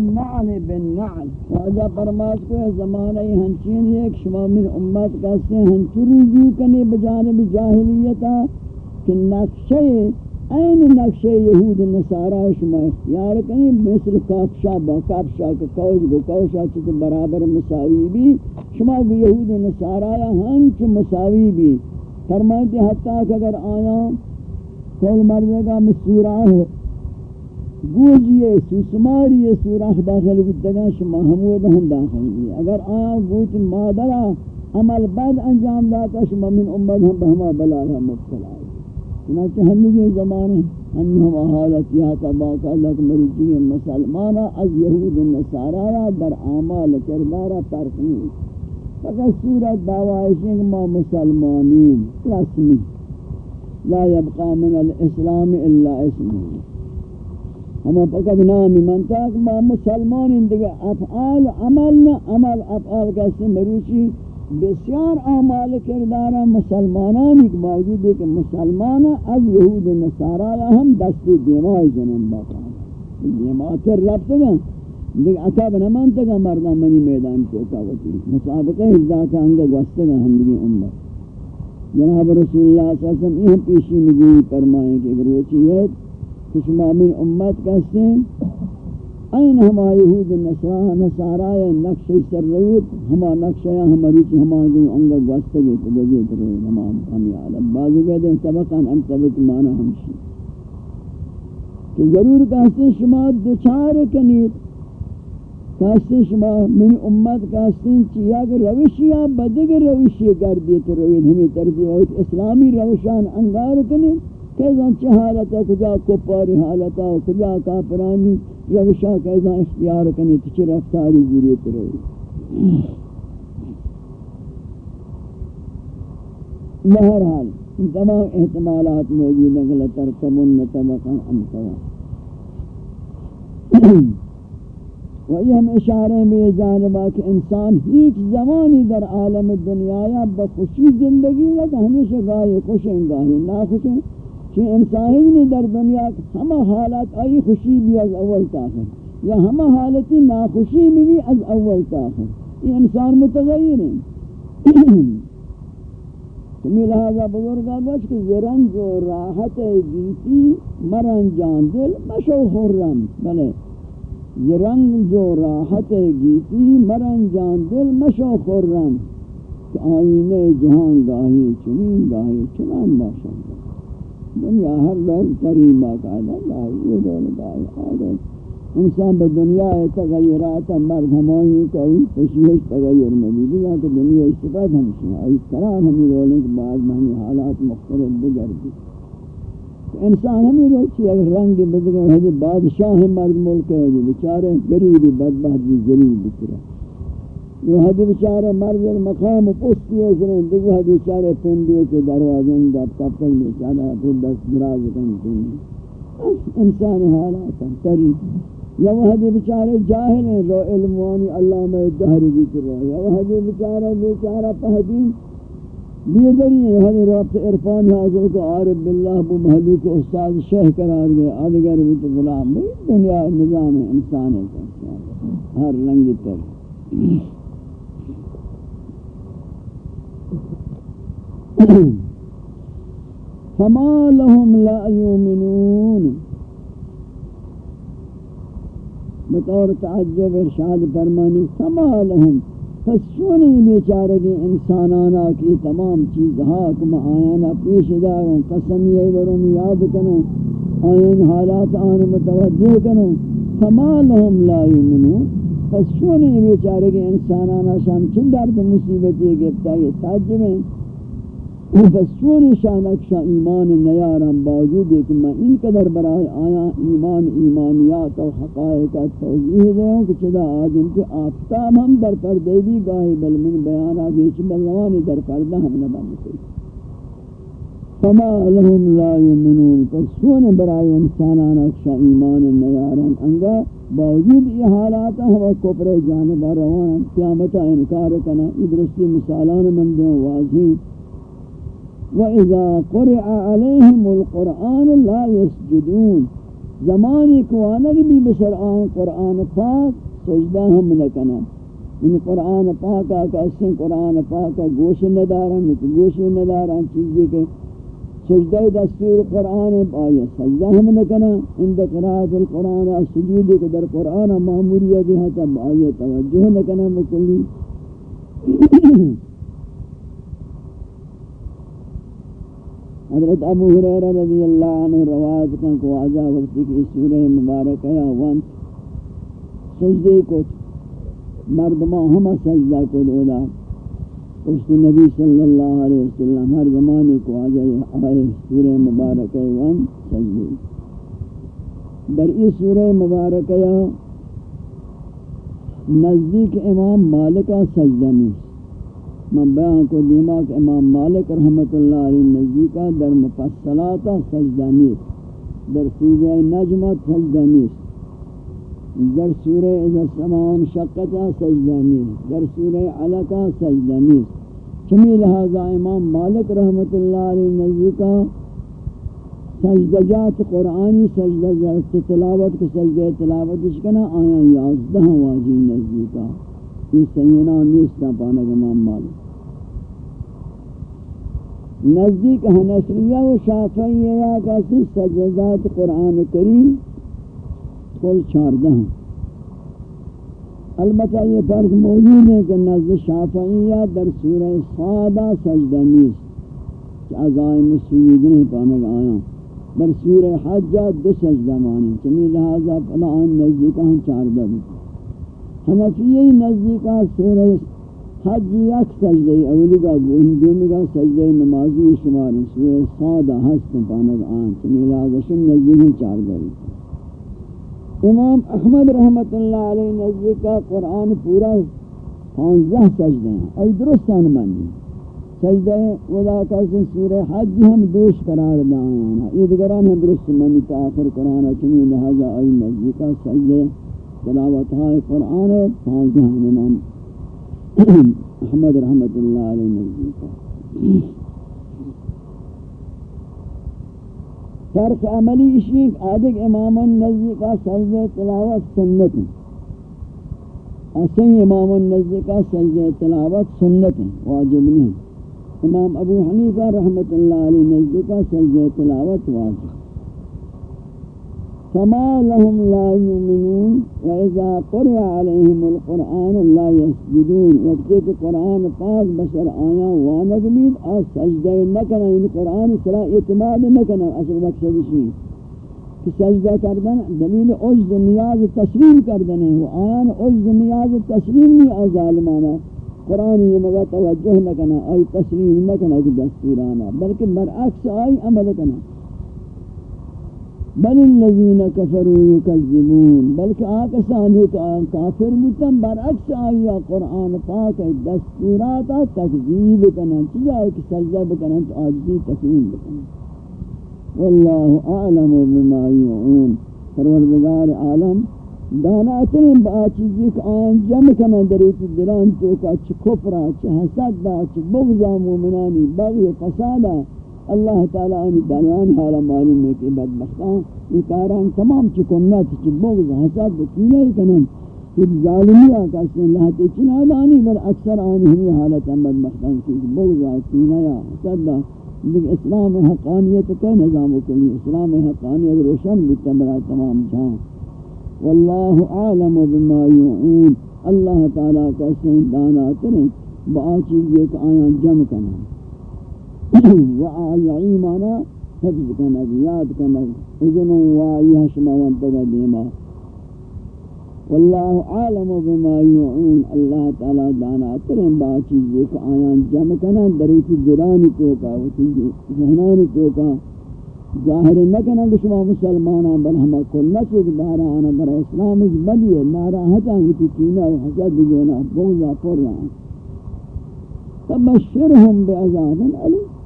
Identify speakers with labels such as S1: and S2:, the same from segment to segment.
S1: نعل بن نعل واجہ فرماس کو زمانہ ہنچین ایک شما من امت کہتے ہیں ہنچری جو کنی بجانب جاہلیتا کہ نقشے، این نقشے یہود نصارہ شما اختیار کنی، مثل کافشا با کافشا کا کوش گو کوشا چکہ برابر مساوی بھی، شما گو یہود نصارہ ہنچ مساوی بھی۔ فرمائیتے حتیٰ کہ اگر آیا کول مردے گا مسورہ ہے گوجیے سوسماری سوراخ داخل گدگا شما حمود ہم داخل بھی اگر آیا گوت مادرہ عمل بد انجام داتا، شما من امت ہم بہما بلالا مبتلا ہے چنانچہ ہم نے یہ زمانے، ہم ہم حالت یا تباک اللہ کے مروچی مسلمانا از یہود النصارا در اعمال کردارا فرق نہیں۔ فقط صورت دعوائش ہے کہ ما مسلمانین رسمی لا يبقى من الاسلام الا اسمه ہم فقط نامی منتا ما مسلمان دیگه افعال عمل نہ عمل افعال کا سے مروچی بسیار اعمال کردارا. مسلمانانی کے موجود ہے کہ مسلمان از یہود و نصارا ہم دستی دیمائی جنم باقا. دیمائی تر رب گا دیکھ اکاب نمانتا گا مردان منی میدان چوکا وطی مسابقہ ذات انگا گوستا گا ہندگی امت جناب رسول اللہ صلی اللہ علیہ وسلم یہ پیشی نگوی فرمائیں کہ اگر وہ چیئے کشما من امت کہتے ہیں این ہما یہود نصارہ نصارہ نقش سر رویت ہما نقش یا ہما روچ ہما جو انگا گوستگی تو بجیت رویت ہما ہمی عالم. بعضو کہتے ہیں طبقاً ہم طبق مانا ہمشی کہ ضرور کہتے ہیں شما دوچار کنید. کہتے ہیں شما من امت کہتے ہیں چیا کہ روشیاں بدگ روشی کر دیت رویت ہمیں ترتیب اسلامی روشان انگار کنید. کیزان چه حالتا کجا کپاری حالتا کجا کافرانی روشا کیزان اختیار کنی، تو رفتاری ضرورت رہی بہرحال تمام احتمالات موجود ہیں کہ لترکبن طبقا امتوا و یہ ہم اشارے میں یہ جانبا کہ انسان ہیچ زمانی در عالم دنیا یا بخوشی زندگی ہے کہ ہمیشہ گاہی خوش ہیں، گاہی نا خوش ہیں۔ کہ انسانی نے در دنیا ہمہ حالات آئی خوشی بھی از اول تاخر یا ہمہ حالتی ناخوشی بھی از اول تاخر یہ انسان متغیر ہیں۔ تمہیں لہذا بزرگا بچ کہ زرنج و راحت گیتی مرن جان دل مشو خرم بلے زرنج و راحت گیتی مرن جان دل مشو خرم کہ آئینے جہان گاہی چنین گاہی چنان باشا دنیا، ہر لوگ قریب باقاعدہ لائی یہ دول بائی عادت انسان با دنیا تغیرات مرد ہمائی کوئی خوشیش تغیر مبید ہے کہ دنیا استفاد ہمشن ہے، اس طرح ہمیں رولیں کہ بعد میں ہمیں حالات مختلف بگر دی انسان ہمیں روچی اگر رنگ بدگر ہے بادشاہ مرد ملک ہے بچارے گریبی بدبہت بھی ضرور بکرہ یہ حدی بچارے مرد مقام پستی ہے سنیں دیکھو حدی بچارے پندیوں کے دروازیں دب کپل بچارہ پھر دست دراز کرتے ہیں انسان حالات ہیں تری یا وہ حدی بچارے جاہل ہیں رو علموانی اللہ میں دہری بھی کر رہا۔ یا وہ حدی بچارے بیچارہ پہدی بیدری ہے حدی رابط عرفان حاضر کو عارب باللہ بو محلو استاد شیخ قرار گئے۔ آدھگر بھی تو غلام دنیا نظام انسان ہے۔ ہر لنگی تر۔ فما لهم لا يؤمنون بطور تعجب ارشاد فرمانی، فما لهم، پس چونی بیچارے گی انسانانا کی تمام چیز حاکم آیانا پیش داروں قسمی ایورون یاد کنوں آیان حالات آن متوجہ کنوں، فما لهم لا يؤمنون، پس چونی بیچارے گی انسانانا شام چند درد مصیبتی گفتا یہ تعجب ہیں بسون شانک شا ایمان نیارم باوجود ہے کہ میں ان قدر برائے آیا ایمان ایمانیات و حقائق توضیح دے ہوں کہ چدا آدم کے آفتاب ہم در پردے بھی گاہی بل من بیانات بیچ بلوانی در پردہ ہم نہ بنتے فما لهم لا يؤمنون فسون برائے انسانان اکشا ایمان نیارم انگا باوجود یہ حالات ہوا کفر جانب روان قیامتا انکار کنا ادرستی مثالان من دیں واضح۔ وَإِذَا قُرِعَ عَلَيْهِمُ الْقُرْآنُ لَا يَسْجُدُونَ زمانی کو آنگ بھی بسر آن قرآن پاک سجدہ ہم نکنا ان قرآن پاک آکا اسیں قرآن پاک گوش ندارن گوش ندارن چیزی کے۔ سجدہ دستور قرآن آیا سجدہ ہم نکنا اند قرآت القرآن سجود کے در قرآن معمولیت ہے تب آیا توجہ نکنا مکلی۔ حضرت ابو حریرہ رضی اللہ عنہ روایت کن کو آجا وقتی کی سورہ مبارک ہے وانت سجدے کو مردمہ ہمہ سجدہ کو دولا اس نبی صلی اللہ علیہ وسلم ہر زمانے کو آجا آئے سورہ مبارک ہے وانت سجدے در اس سورہ مبارک ہے نزدیک امام مالکہ سجدہ نہیں من بیان کو دیما کہ امام مالک رحمت اللہ علیہ نزدیکا در مفصلاتا سجدہ نیست. در سورہ نجمت سجدہ نیست. در سورہ اذا سمان شقتا سجدہ نیست. در سورہ علقا سجدہ نیست. چمی لہذا امام مالک رحمت اللہ علیہ نزدیکا سجدہ جات قرآنی، سجدہ جات تلاوت کو سجدہ تلاوت اشکنا آیا یازدہ واجی نزدیکا یہ سینہ نیستا پانا امام مالک. نزدیک حنفیہ و شافعیہ یا کسی سجدات قرآن کریم، کل چاردہ ہیں۔ البتہ یہ فرق موجود ہے کہ نزد شافعیہ در سورہ سادہ سجدہ نیست، کہ عزائم سید نہیں پانے گا آیا۔ در سورہ حجہ دو سجدہ مانے چمی لہذا فلان نزدیکہ ہم چاردہ بھی حنفیہ نزدیکہ سورہ حج یک سجدہ اولی کا دومی کا سجدہ نمازی شمار سورہ سادہ ہست پانک آن. چمی لازشن نزدیک چار داری امام احمد رحمت اللہ علیہ نزدیک کا قرآن پورا پانزہ سجدہ ہیں اور درستان مانی سجدہ ودا کا سورہ حج ہم دوش قرار دانا ایدگران ہم درست مانی تا آخر قرآن چمی لہذا آئی نزدیک کا سجدہ تلاوت قرآن پانزہ امام احمد رحمت اللہ علیہ نزدیک فرق عملی اشیق آدھگ اماما نزدیکا سجدہ تلاوت سنت اسی اماما نزدیکا سجدہ تلاوت سنت واجب نہیں۔ امام ابو حنیفہ رحمت اللہ علیہ نزدیکا سجدہ تلاوت واجب۔ فما لهم لا يؤمنون وإذا قرئ عليهم القرآن لا يسجدون. وقت کہ قرآن پاک بشر آیا وانگ بید آ سجدہ نکنا یعنی قرآن صلاح اعتماد نکنا اصل مقصد شی کہ سجدہ کردن دلیل عجز نیاز تسلیم کردن ہے. آیان عجز نیاز تسلیم نہیں آ ظالمانا. قرآن یہ مگا توجہ نکنا آئی تسلیم نکنا کہ دستورانا بلکہ برعکس آئی عمل کنا بل الذين كفروا يكذبون بلکہ آکسانی کہ کافر بودن برعکس آیا قرآن پاک دستورات تکذیب کنن چیزا ہے کہ سجدہ بکنن، تو آجزی تسلیم بکنن۔ واللہ اعلم بما یعون۔ پروردگار عالم داناترین با چیزی کہ آن جمع کنن، در دریتی دلان چوکا چھ کفرہ چھ حسد دا چھ بغضا مومنانی بغی و فسادا اللہ تعالیٰ انی دلیان حالا معلوم ہے کہ بدبختان یہ کاران تمام چکنت چی بغض حسد کینے کنن کہ ظالمی آکا سے اللہ تے چنا دانی بل اکثر آنی ہمی حالتا بدبختان کی بغض کینے یا حسد لیکن اسلام حقانیت کے نظام کلی اسلام حقانیت روشن بتبرا تمام جہاں۔ واللہ عالم بما یعون۔ اللہ تعالیٰ کا سین دانا ترین، با چیز ایک آیان جمع کرنا وعی مانا حفظ کنگ، یاد کنگ اذن وعی شما وانتگا دیما. واللہ عالم بما یعون اللہ تعالی دانا ترین با چیز ایک آیان جمع کنن دروتی دلانی توکا ذہنانی توکا. ظاہر نکنن کہ شما مسلمانان بل ہما کل نسک دارانا برا اسلام اس بدی ہے ناراحتا ہوتی کینا و حسد جونا بوزا پر رہا تبشرهم بعذاب علیم.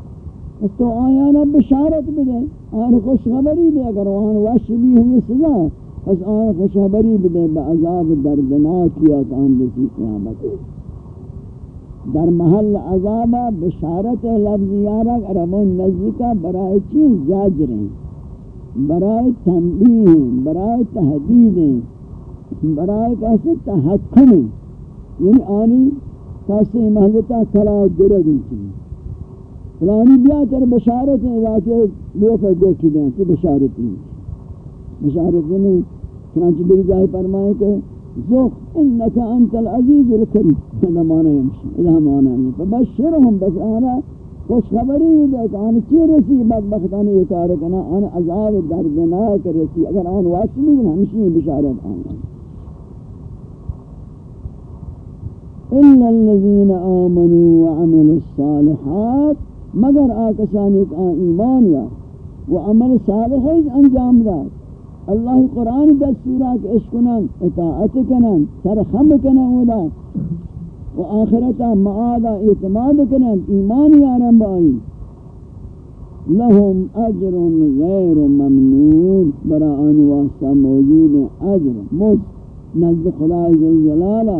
S1: تو آیانا بشارت بدے، آن خوشخبری دے، اگر آن وحش بھی ہوئی سزا، پس آن خوشخبری بدے بعذاب دردناکی آن رسی قیامت. در محل عذاب بشارت لفظی آرک عربان نزدیکا برای چیز زاجر ہیں برائے تنبیہ ہیں برائے تحدید ہیں برائے کیسے تحکم. ہیں یعنی آنی کیسے محلتا کلا درگی چلی یعنی فلانی بیا تر بشارت ہیں، واقعی لوگ گوکی دیں کہ بشارت ہیں بشارت نہیں یعنی چنانچہ دیکھ جائے فرمائے کہ ذوق، انکا انت العزیز الکریم۔ هذا معنی يمشي هذا معنی يمشي فبشرهم بس آنا خوش خبری بھی دے کہ آن چی رسی بدبختانی یہ کار کنا، آن عذاب دردناک رسی۔ اگر آن واسمی بھی ہمشی بشارت آنا إلا الذين آمنوا وعملوا الصالحات مگر آکسانی کا ایمان یا وعمل صالح انجام دار۔ اللہ قرآن دستورات اشکنن اطاعت کنن سرخم کنن ودا و آخرتا معادا اعتماد کنن، ایمان یارم بائی لهم اجر غیر ممنون، برا آن واسطہ موجود اجر مز نزد خدا جلالا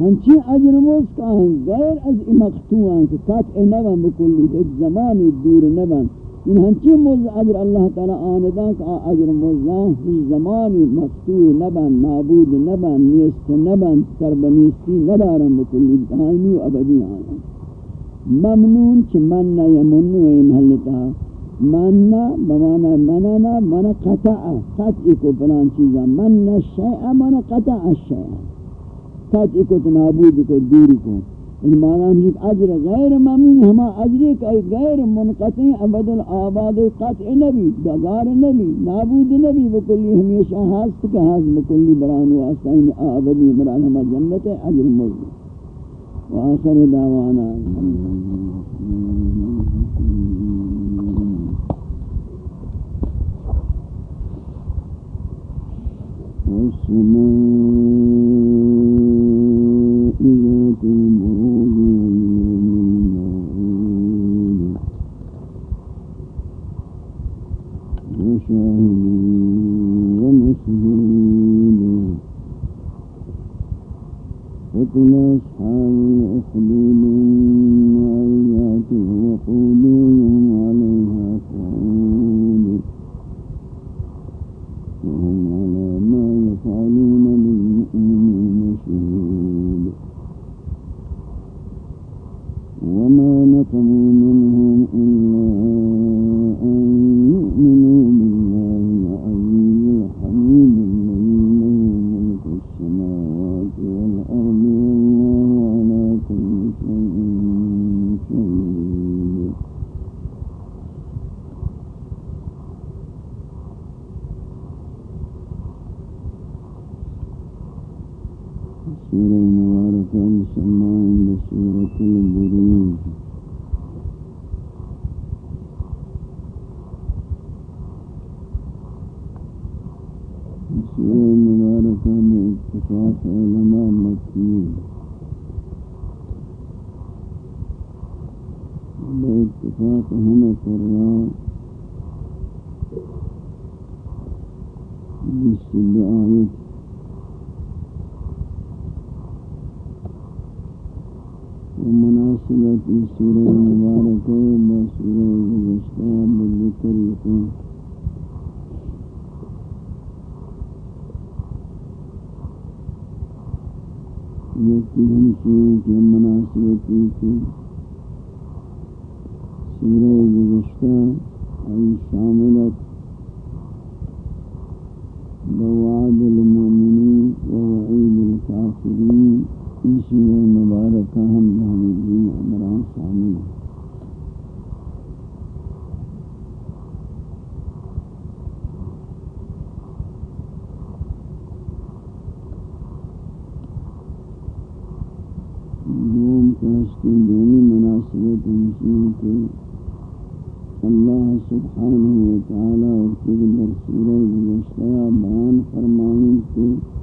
S1: ہنچی اجر مز کا غیر از مقتوعان کہ قطع نبن بکلی ایک زمانی دور نبن. ان ہنچی موز اجر اللہ تعالی آندان کہ اجر موزان ہی زمانی مفتوح نبن، نابود نبن، نیست نبن سربنیستی ندارن بکلی، دائمی و ابدی آنا ممنون چھ من یمنو ای محلتا من بمانا مننا من قطع قطع کو پلان چیزا. من شیع من قطع الشیع قطع کو تنابود کو دور کو۔ ان معنی ہم اجر غیر ممنون ہما اجر کا غیر منقطع ابد الاباد قطع نبی دگار نبی نابود نبی بکلی ہمیشہ ہست کا ہست بکلی بران واسطہ ان آبدی مران ہما جنت اجر موجود وآخر دعوانا۔ والسماء قتل أصحاب الأخدود مناسبت سورہ مبارک ہے با سورہ گزشتہ بذکر لکھا یکی ہم سورہ کے مناسبت شاملت بوعد المؤمنين ووعيد الكافرين. ان سورہ مبارکہ ہم بہمدین عمران شامل ہیں۔ دوم کہستی دینی مناسبت ہمشی کے اللہ سبحانہ وتعالی اور پھر در سورہ گزشتہ بیان فرمائیں کہ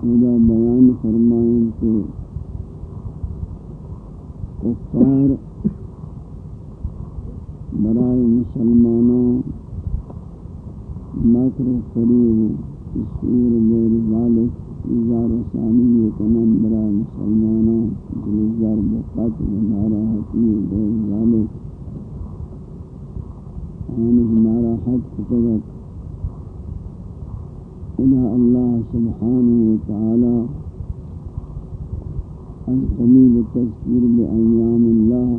S1: خدا بیان فرمائیں کہ کفار برائے مسلمانوں مکر و فریب تصویر غیر ذالک اظہار ثانی کنن برائے مسلمانوں گلزار بقت و ناراحتی غیر ذالک آنک ناراحت فقط خدا اللہ سبحانہ وتعالی از قبیل تذکیر بے ایام اللہ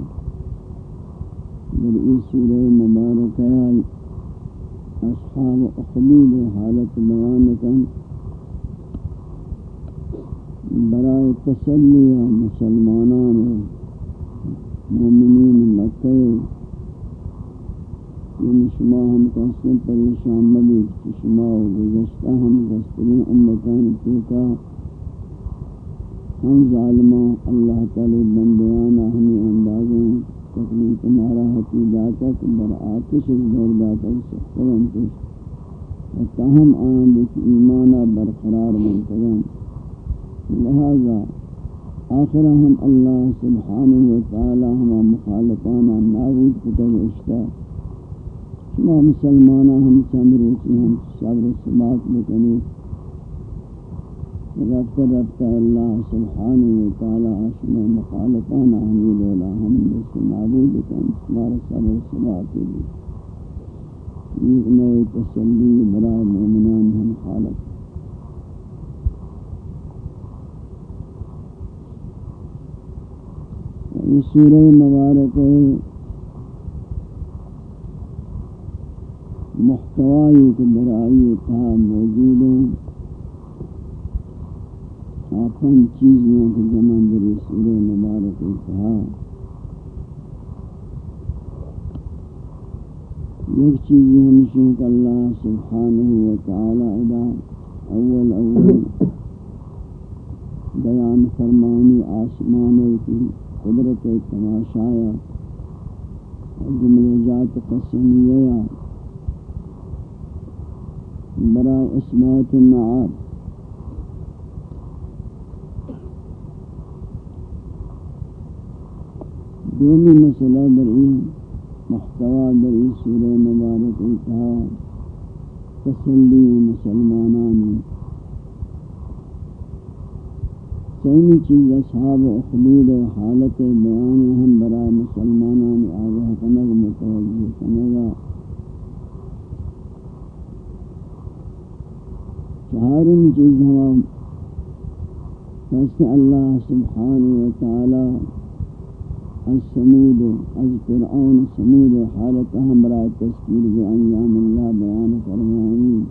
S1: در این سورہ مبارکہ أصحاب اقبیل حالت بیانکن برائے تسلیہ مسلمانان مومنین مکہ شما ہم کسن پریشان مبی شما و گزشتہ ہم گسترین امتان توکا ہم ظالمان اللہ تعالی بندیانا ہمیں اندازیں تکلیف ناراحتی داتا کہ بر آتش دور داتا سخترم کش و تاہم آن بک ایمانا برقرار منتگن لہذا آخر ہم اللہ سبحانہ وتعالی ہم مخالفانا نابود کتب اشتا. شما مسلمانا، ہم چند روچی ہم صبر سبات بکنی. رفتہ رفتہ اللہ سبحانہ وتعالی شما مخالفانا ہمی دولا ہم جس نابود کن شمار صبر سبات بھی. یہ نوع تسلی برائے مومنان ہم خالق. یہ سورہ مبارک ہے. محتوائی کے درائی تھا موجود ہیں آپن چیزوں کے جمع در سورہ مبارک تھا ایک چیز ہمشن کہ اللہ سبحانہ وتعالی ادا اول اول بیان فرمانی آسمان کی قدرت تماشایا جملہ ذات قسمیہ برای اسمات النعات دومی مسئلہ در این محتوى در این سورہ مبارک انتہا تسلی مسلمانانی سیمی چیز اصحاب اخلود حالت بیان ہم برای مسلمانان آگاہ کنگ متوجہ کنگا. چہارم چیز ہم فیس اللہ سبحانہ وتعالی از سمود از فرعون سمود حالت ہم برای تذکیر بانیام اللہ بیان فرمائیں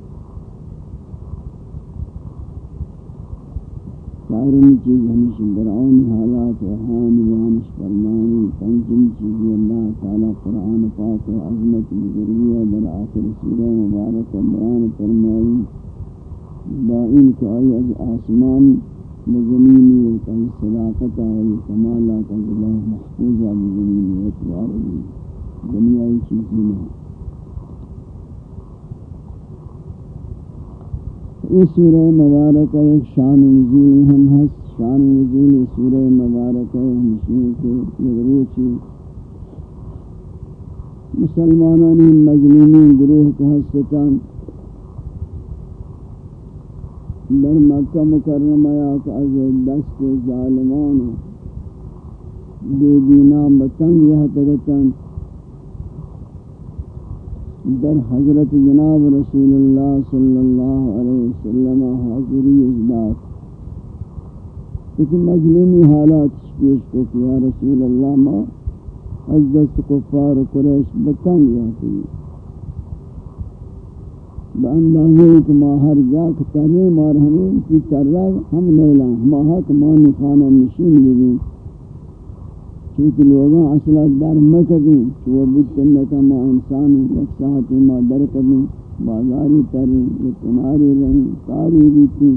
S1: چارمی چیز ہمیشہ برعون حالات و حان بیانش فرمانی پنجم چیزی اللہ تعالی قرآن پاک و عظمت مجرویہ در آخر سورہ مبارک بیان فرمائی با ان کہ آئی از آسمان بزمینی و کئی صداقتا و کمالات از اللہ محفوظہ بزمینی اعتبار دنیای چیزی نہیں یہ سورہ مبارک ایک شان نزول ہم ہست شان نزول سورہ مبارک ہمشین کے یغروچی مسلمانانی مجنونی گروہ کا ہستتان در مکہ مکرمہ یا کہ از دست ظالمان بے دینا بطنگ یہ تگتن در حضرت جناب رسول اللہ صلی اللہ علیہ وسلم حاضری اجداد ایک مجلمی حالات پیش کو کیا رسول اللہ، ما از دست کفار قریش بتنگ یاتی باندازے کہ ما ہر جا کتنے مار ہمیں کی ترگ ہم نیلا ہما حق ما نخانہ نشین بھی چونکہ لوگاں اصلا در مکدیں کہ وہ بودتنکا ما انسان یک ساعتی ما در کدیں بازاری تریں یہ کناری رہیں کاری بیتی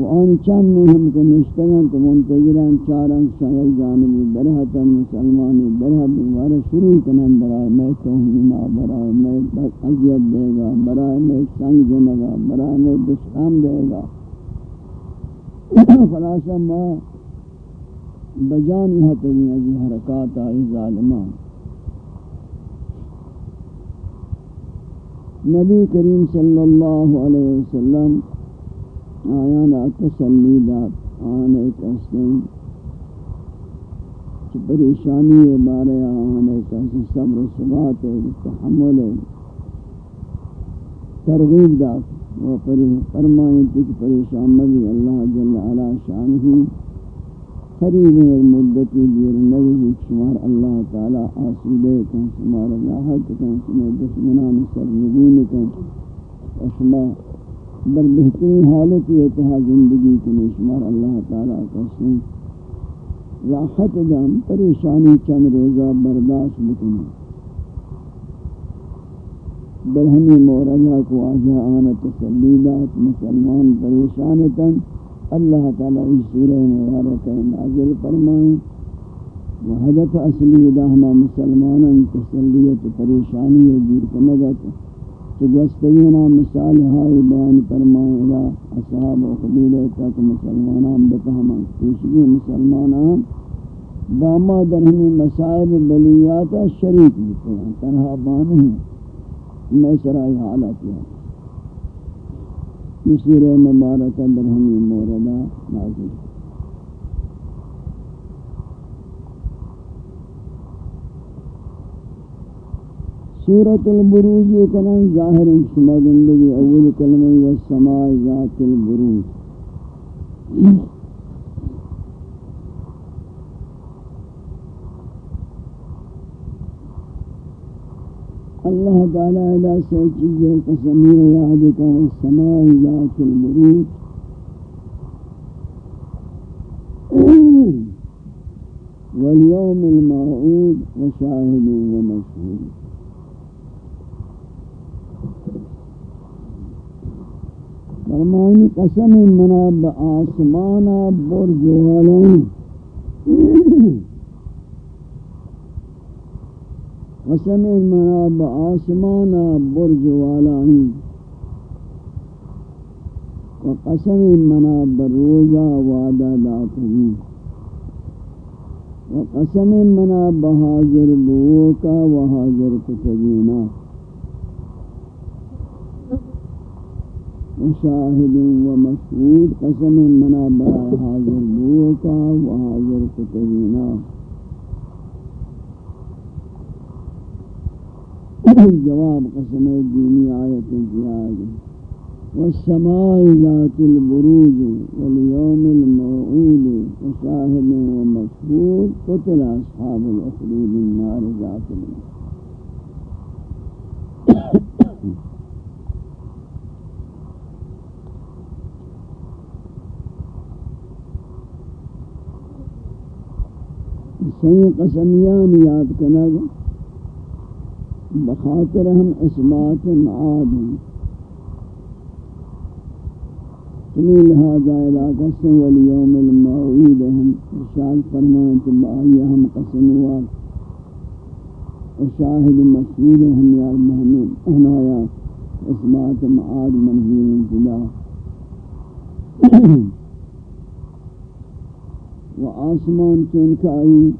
S1: و آن چند میں ہم نشتگن تو منتظران چارن سایک جانبی درہتا مسلمانی درہت دوبارہ شروع کنن برائے میں توہینا برائے میں عذیت دے گا برائے میں سنگ جنگا برائے میں دستام دے گا خلاصہ میں بجانی حتگی ازی حرکات آئی ظالمان. نبی کریم صلی اللہ علیہ وسلم آیانا تسلی دات آنے کسن چھ پریشانی بارے آنے کسن صبر و ثبات ہے، تحمل ہے. ترغیب دات وہ فرمائیں تک پریشان نبی، اللہ جل علا شانہی قریب ایک مدتی دیر نگی شمار اللہ تعالی آسودے کن شمار راحت کن شمار دشمنان سرنگون کن شمار بر بہترین حالت اتحاد زندگی کن شمار اللہ تعالی کسن راحت دم، پریشانی چند روزہ برداشت بکنی برہمی مورجہ کو آجا آنا تسلیدات مسلمان پریشانتاً اللہ تعالیٰ اس سورہ مبارک نازل فرمائیں۔ و حدف اصلی دہما مسلمان تسلیت، پریشانی دور کنگت تو گستگینا مثال ہائی بیان فرمائیں الہ اصحاب و قبیل تک مسلمانان بفہمان پیشگی مسلمانان باما در ہمیں مسائب بلیات شریک بھی تنہا بانے ہیں میں سرائی حالت ہے یہ سورہ مبارکہ برہمی موردہ نازل سورة البروج کنن ظاہر شما زندگی اول کلمہ والسماء ذات البروج. اللہ تعالی علیہ سے چیزیں قسمی یاد کا السماء ذات البروج. واليوم الموعود وشاهد ومشهود فرمانی قسم منا بآسمانا برج والان قسم منا بآسمان برج والا و قسم منا بروزا وعدہ داتنی و قسم منا بحاضر بوکا و حاضر کتبینا و شاہد و مسعود قسم منا برای حاضر بوکا و حاضر کتبینا. جواب قسم دینی آیت آگے والسماء ذات البروج واليوم الموعود وشاهد ومشهود قتل أصحاب الأخدود النار ذات صحیح قسمیان یاد کنگا بخاطر ہم اسمات معاد ہیں۔ لہذا علاقہ سے والیوم المعید ہم ارشاد فرمائیں کہ بآئی ہم قسم وار وشاہد مسئول ہم یار محمد انایا اسمات معاد منزول انتلا و آسمان چونکہ آئی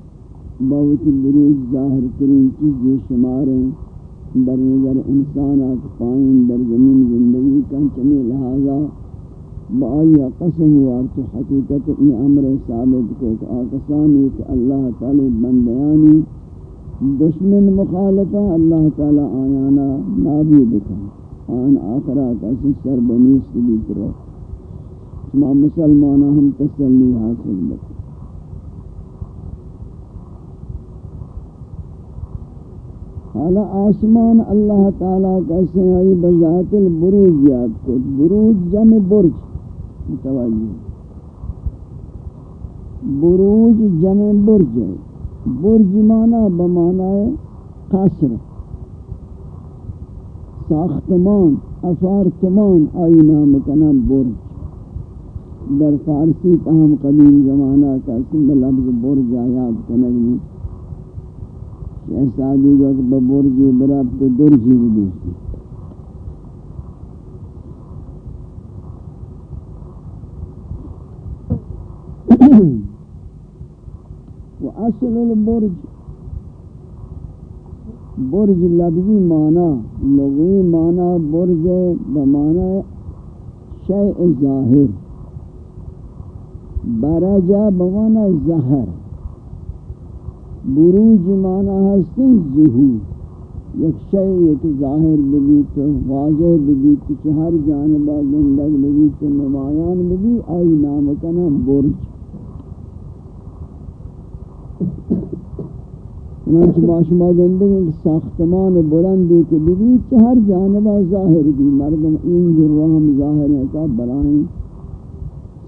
S1: بہت بروز ظاہر ترین چیز شماریں در نظر انسانات پائیں در زمین زندگی کا چمی لہذا بآئی قسم وارت حقیقت ای امر ثابت کو کہ آقسانی کہ اللہ تعالی بندیانی دشمن مخالفہ اللہ تعالی آیانا نابی بکن آن آخرہ کسی سر بنیست بھی کرو ما مسلمانہ ہم تسلی حاصل بکن حالا آسمان اللہ تعالیٰ کیسے آئی بذات البروج یاد کو بروج جمع برج. متوجہ. بروج جمع برج ہے. برج مانا بمانا ہے قصر. ساختمان، افارتمان، آئی نام کنا برج. در فارسی تاہم قدیم زمانہ کا سنگ لفظ برج آیات کنگنی ایسا دیگا کہ ببرجی براب تو درجی بدیشتی و اصل البرج، برج لفظی معنی، لغوی معنی برج بمعنی شیء ظاہر برجہ بمعنی زہر بروج مانا ہستن ظہور یک شئی یک ظاہر ببی تو واضح ببی تو کہ ہر گندگ ببی تو نمایان ببی آئی نامکنا برج. چنانچہ باشما گندگ ایک ساختمان بلندی کے ببی تو ہر ظاہر بھی مردم این جرہم ظاہر ہے کہ برائیں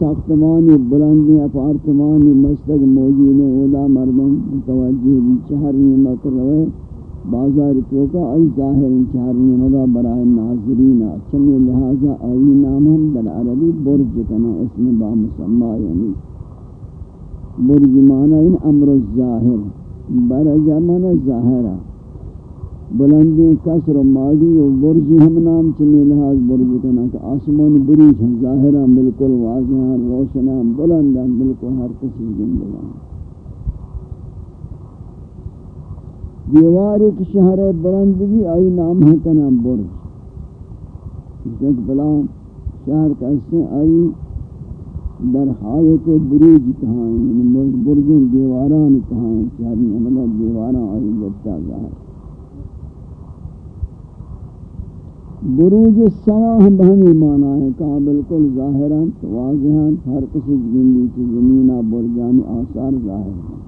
S1: ساختمانی بلندی اپارتمانی مستق موجود ہیں اولا مردم متوجہ بھی چہر نیمت روئے بازار توکا ای ظاہر چہر نیمگا برائے ناظرین چمی لہذا آئی نام ہم در عربی برج کنا اسم با مسمع یعنی برج معنی ان امر الظاہر، برج من ظاہرہ۔ بلندی کسر و مادی و برج ہم نام چمی لحاظ برج کنا کہ آسمان بریج ہم ظاہرہ بالکل واضح ہیں، روشن ہیں، بلند ہیں، بالکل ہر کسی زندگاں دیوار ایک شہر بلند بھی، آئی نام ہے کنا برج۔ جس بلا شہر کیسے آئی در حایت بروج کہاں یعنی برجن دیواران کہاں ہیں، شہر مطلب دیواران آئی بچہ ظاہر بروج سوا ہم بہمی مانا ہے کہاں بالکل ظاہران، واضحان، ہر کسی زندگی کی زمینہ برجان آثار ظاہر ہیں۔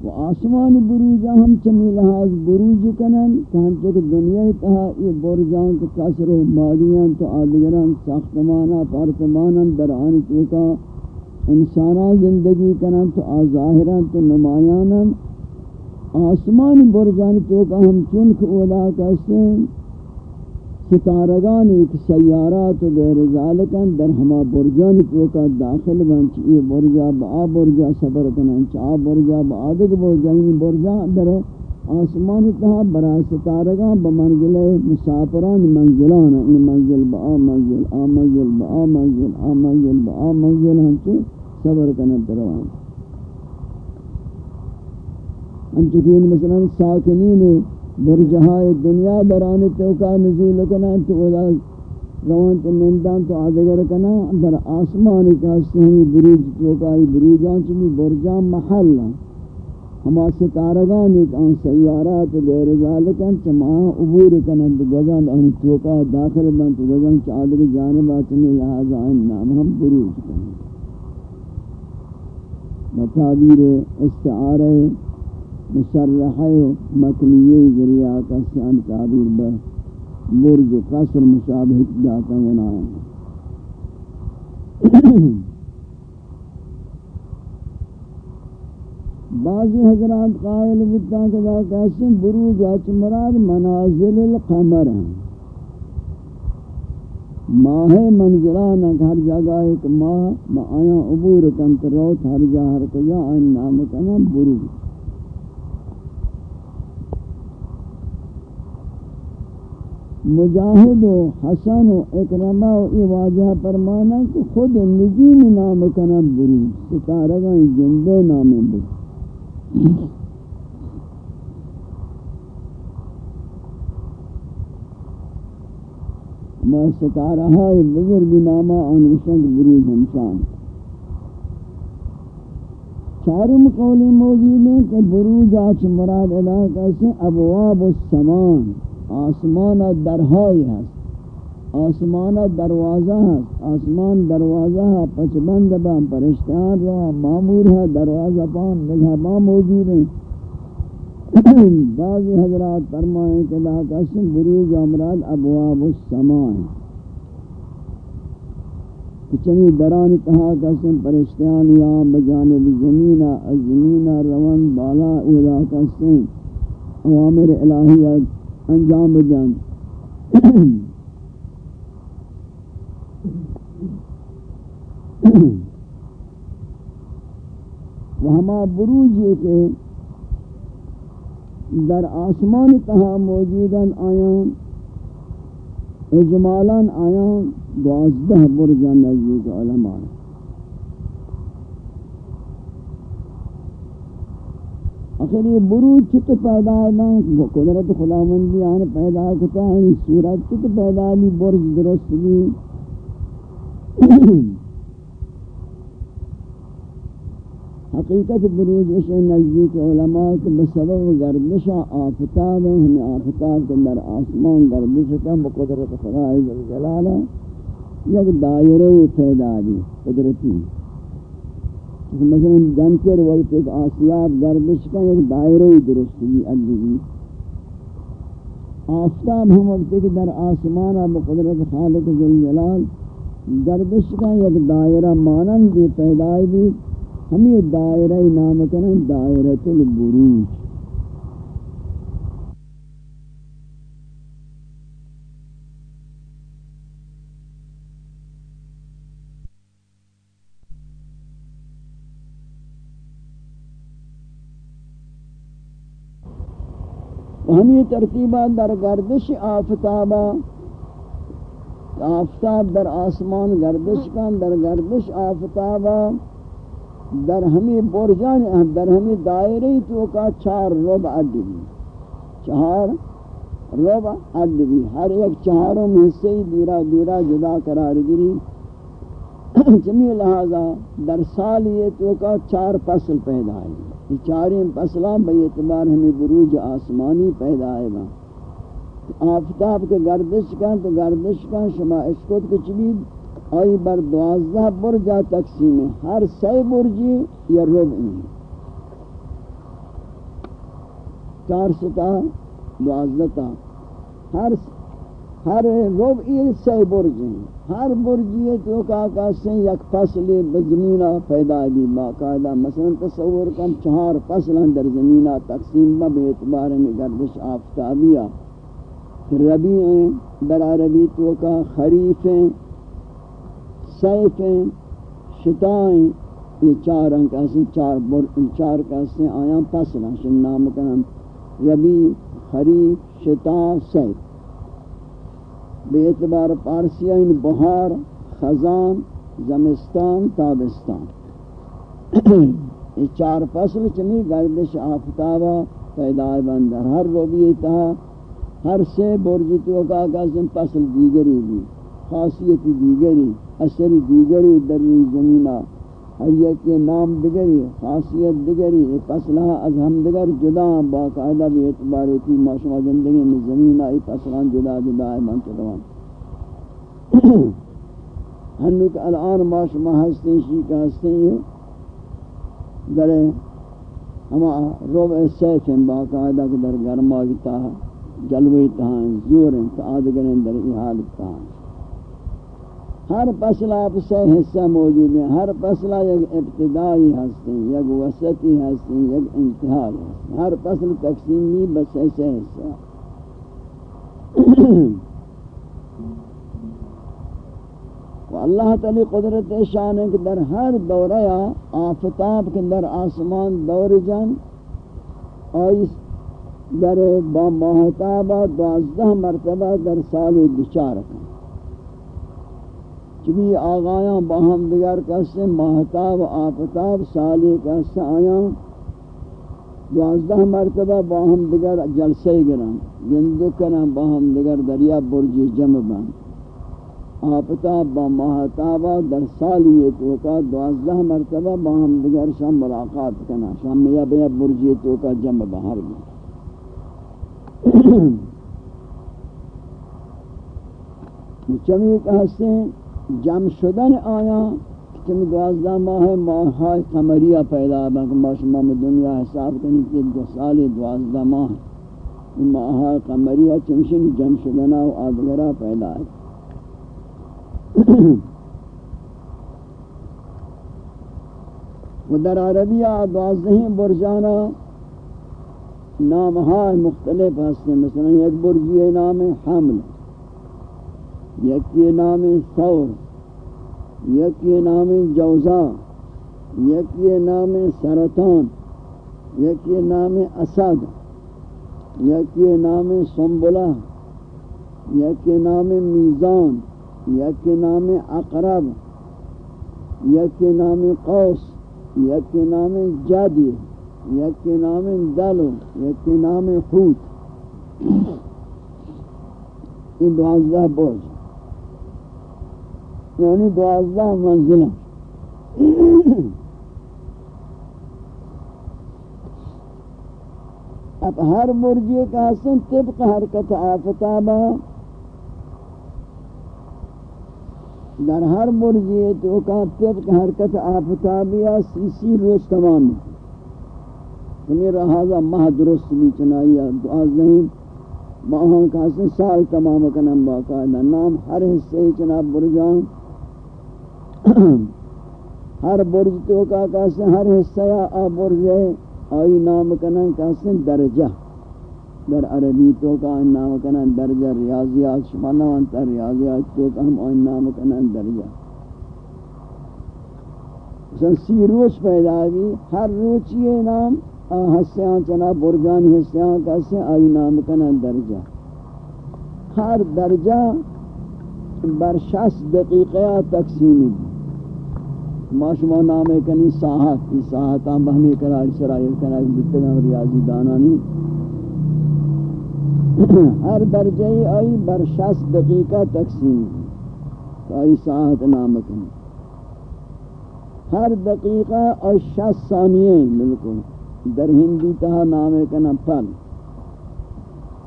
S1: و آسمان بروجہ ہم چمی لحاظ بروج کنن کہاں چک دنیا تہا یہ برجان کے کسر و مادیاں تو آدگران ساختمانا پارتمانا دران چوکا انسانان زندگی کنن تو آظاہران تو نمایانن آسمان برجان تو کا ہم چنک اولا کہتے ہیں ستارگان ایک سیارات و غیر ذالکن در ہما برجان تو کا داخل بنچ یہ برجا با برجا سفر کنن چا برجا با آدھگ برجا یعنی برجا، در آسمان تہا برا ستارگان بمنزل مسافران منزلان، این منزل با منزل، آ منزل با منزل، آ منزل با منزل ہنچو صبر کنن تروان۔ ہم چکین مثلا ساکنین برجہائے دنیا بران توکا نزول کنن تو اولا روان تو نندان تو آدگر کنن در آسمان کاستے ہمی بروج توکای بروجان چمی برجان محل۔ ہما ستارگان ایک آن سیارات غیر ذالکن چما عبور کنن تو گزان آن توکا داخل بن تو گزان چادر جانبا چمی لہذا آن نام ہم بروج کنن مطابیر استعارہ مصرحہ مکنیہ ذریعہ کا سیان تعبیر با برج قصر مشابہ جاتا ونایا۔ بعضی حضرات قائل بودتا کہ کہتے ہیں بروج اچ مراد منازل القمر ہیں ماہ منظران ہر جگہ ایک ماہ ما آیا عبور کنت روت ہر جا ہر کجا آئین نام کنا برو مجاہد و حسن و اکرمہ و ای واجہ پرمانا کہ خود نجوم نام کنا برو ستارگاں جندے نام برو ما ستارہ ہے بزرگ نامہ آنوشنگ بروج ہمشان۔ چارم قولی موجود ہے کہ بروج آچ مراد علاقہ سے ابواب السمان آسمان درہائی ہے آسمان دروازہ ہے، آسمان دروازہ ہے، پس بند با، پرشتیان رہا معمور ہے، دروازہ پان، نگہ موجود ہیں۔ بعض حضرات فرمائیں کہ لا قسم بروج امراد ابواب السمان چنی دران کہا قسم پرشتیان یا بجانب زمین زمین روان بالا اولا قسم اوامر الہیت انجام جان وہ ہما بروج یہ کہ در آسمان تہا موجودن آیان اجمالان آیان، دوازدہ برجان نزدیک علماء آخر یہ بروج چھت پیدا ہے؟ قدرت خداوندی آن پیدا کتا ہے صورت چھت پیدا بھی برج درست بھی حقیقت بروج اس نزدیک علماء کے بسبب گردش آفتاب ہیں ہمیں آفتاب کے اندر آسمان گردش کا بقدرت خدا جلالہ یک دائرہ پیدا بھی قدرتی. مثلا جنتر وقت ایک آسیاب گردش کا ایک دائرہ درست بھی ادبی آفتاب ہم وقت کہ در آسمان اب قدرت خالق ذوالجلال گردش کا یک دائرہ مانند پیدائی بھی ہمیں دائرہ نام کریں دائرۃ البروج۔ ہمی ترتیبہ در گردش آفتابا آفتاب در آسمان، گردش کن، در گردش آفتابا در ہمی برجان، در ہمی دائری تو کا چار رب عد بھی۔ چار رب عد بھی۔ ہر ایک چہاروں میں سے دیرا دیرا جدا قرار گری۔ جمی لہذا در سال یہ تو کا چار فصل پیدا ہے۔ یہ چاریں فصلہ بے اعتبار ہمیں بروج آسمانی پیدا ہے۔ گا آفتاب کے گردش کا تو گردش کا شما اسکوت کے چلید آئی بر دوازدہ برجا تقسیم ہے۔ ہر سی برجی یا ربعی چار ستا دوازدہ تا۔ ہر ہر ربعی سی برجی ہیں ہر برجی تو کا کا یک فصل بزمینہ پیدا بھی باقاعدہ مثلا تصور کم چہار فصل در زمینہ تقسیم بے اعتبار میں گردش آفتابیہ ربیع ہیں برا ربی تو کا خریف ہیں سیفیں شتائیں، یہ چار ہیں کیسے چار بر، چار کیسے آیا فصل ہیں شن نام کنم ربی خریف شتا سیف۔ بے اعتبار پارسیین بہار، خزان، زمستان، تابستان۔ یہ چار فصل چمی گردش آفتابہ پیدا بندر۔ ہر روبی تہا ہر سے برج تو کا قسم فصل دیگری بھی خاصیت دیگری۔ اثر دیگری در زمینہ، ہر کے نام دگری خاصیت دگری فصلہ از ہم دگر جدا، باقاعدہ بھی اعتبار ہوتی معاشمہ گندگی میں زمین آئی فصلان جدا جدا ہے، من چلوان ہنو الان معاشمہ ہستے شی کا ہستے ہیں در ہما ربع سیف ہیں، باقاعدہ در گرما کی تا جلوی تہاں زور ہیں تا آدگریں در احالت تہاں ہر فصلہ آپ سے حصہ موجود ہیں ہر فصلہ یک ابتدائی ہستے یک وسطی ہستے یک انتہائی ہستے ہر فصل تقسیمی بس ایسے حصہ۔ اللہ تعالی قدرت شان ہے کہ در ہر دورہ آفتاب کے در آسمان دور جان آئیس در با ماہتابہ دوازدہ مرتبہ در سال بچار کن چبی آغایاں باہم دیگر کسے ماہتاب آفتاب سالی کسے آیاں؟ دوازدہ مرتبہ باہم دیگر جلسے گرن گندو کرن باہم دیگر دریا برجی جمع بن آفتاب با ماہتابہ در سالی توکا دوازدہ مرتبہ باہم دیگر شام ملاقات کنا، شام یا بیا برجی توکا جمع بہر بھی چمی کہستے ہیں جمع شدن آیا چمی دوازدہ ماہ ماہ قمریہ پیدا بانکہ ما شما دنیا حساب کرنی کہ دو سال دوازدہ ماہ ماہ قمریہ چمشن جمع شدن و آدگرہ پیدا ہے و در عربیہ دوازدہیں برجانہ نام ہاں مختلف ہستے مثلا ایک برجی نام حمل. یکی نام ثور یکی نام جوزا یکی نام سرطان یکی نام اسد یکی نام سنبلہ یکی نام میزان یکی نام اقرب یکی نام قوس یکی نام جادی یکی نام دلو یکی نام خود این دوازده برج یعنی دوازدہ منزلہ۔ اب ہر برجی کا حسن طبق حرکت آفتابہ۔ در ہر برجی تو کا طبق حرکت آفتابیہ سی سی روز تمام۔ ہمیں رہازہ ماہ درست بھی چنائی دعاز نہیں۔ ماہوں کا حسن سال تمام کنم باقاعدہ۔ نام ہر حصے چناب برجان ہر برج تو کا کاسن ہر حصہ یا آ برج ہے، آئی نام کنن کاسن درجہ۔ در عربی تو کا نام کنن درجہ ریاضیات شما نوانتا ریاضیات تو کا ہم آئی نام کنن درجہ۔ مثلا سی روچ پیدا بھی ہر روچ یہ نام حسیاں چنا برجان حسیاں کسے آئی نام کنن درجہ۔ ہر درجہ بر شخص دقیقہ تقسیمی ما شما نام کنی ساحت ای ساحتاں بہمی قرار سرائیل کنک بتگم ریاضی دانانی. ہر درجہ آئی بر شخص دقیقہ تقسیم. آئی ساحت نام کنی. ہر دقیقہ اور شخص ثانیے بالکل در ہندی تہا نام کنا پل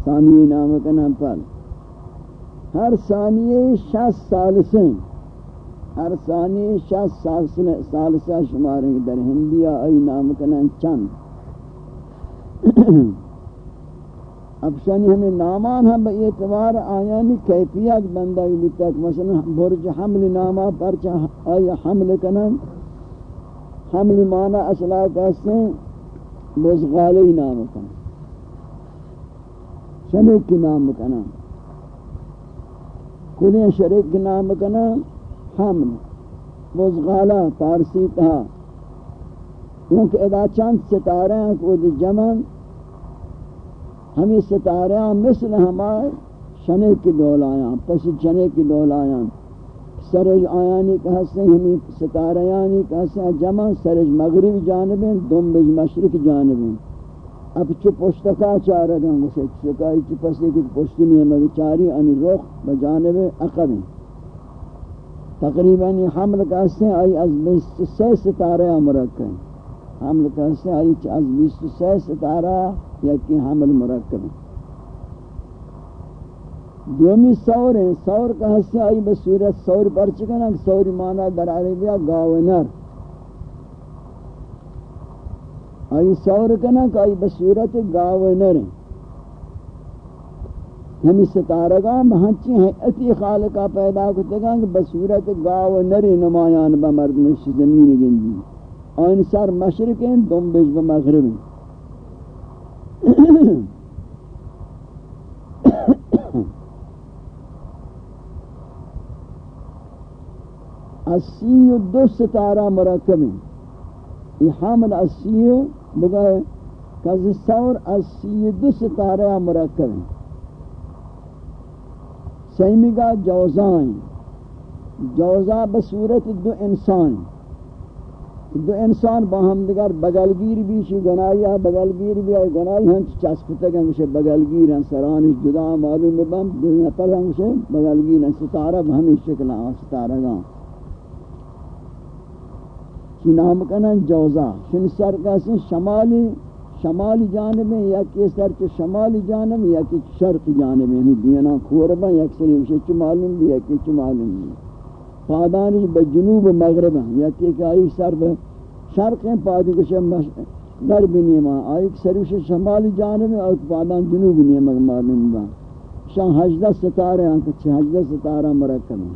S1: ثانیے نام کنا پل ہر ثانیے شخص سالسیں ہر ثانی شخص سالسہ شماریں در ہندی آئی نام کنا چند۔ افشانی ہمیں نامان ہم بے اعتبار آیانی کیفیت بندہ بھی تک مثلا برج حمل نامہ پرچہ آئی حمل کنن۔ حمل معنی اصلاح کہتے ہیں بزغالی نام کنن۔ شرک نام کنن۔ کلیں شرک کی نام کنن۔ حمل بزغالہ پارسی تہا کیونکہ ادا چند ستارے ہیں کہ جمن ہمیں ستارے مثل ہمارے شنے کی دول آیاں پس چنے کی دول آیاں سرج آیانی کہتے ہیں، ہمیں ستارے آیانی کہتے ہیں، جمع۔ سرج مغرب جانبیں دنبج مشرق جانبیں اب چو پشتکا چاہ رہا ہوں چکائی چو پسے کی پشتی نہیں ہے، مگر چاری انی رخ بجانب اقبیں تقریباً یہ حمل کہتے ہیں آئی از بیست سے ستارے مرکب ہیں حمل کہتے ہیں آئی از بیست سے ستارہ یکی حمل مرکب دومی سور ہیں۔ سور کا حصہ آئی بصورت سور پر چکنا سوری معنی در عربیہ گاونر۔ آئی سور کنا کہ آئی بصورت گاونر ہیں۔ ہمی ستارگاں بہنچی ہیں اتی خالقہ پیدا کرتے گا کہ بصورت گاونر نمایان بمرد میں زمین گندی آئین سر مشرق ہیں دم بیش بمغرب ہیں۔ اسی و دو ستارہ مرکب ہیں۔ یہ حامل اسی و بگئے کز سور اسی دو ستارہ مرکب ہیں۔ سیمگا جوزان جوزا بصورت دو انسان۔ دو انسان با ہم دیگر بغلگیر بھی شی گنایا بغلگیر بھی ہے گنائی ہن چسپتے گن سے بغلگیر ہیں، سرانش جدا معلوم بم دو نفر ہم سے بغلگیر ہیں، ستارہ ہم شکل ہیں ہاں، ستارہ گاں۔ کی نام کنا جوزا شن سر کا سن شمالی شمالی جانب میں، یا کہ سر کے شمالی جانب یا کہ شرق جانب میں دینا کھوربا یک سری اسے چ معلوم بھی ہے کہ چ معلوم بھی پادانش بجنوب مغرب ہیں، یا کہ آئی سر شرق ہیں، پادی کو شم غرب نیما آئی سروش شمالی جانب ہے اور پادان جنوب نیما معلوم با شان حجدہ ستارے ہیں کچھ حجدہ ستارہ مرکب ہیں۔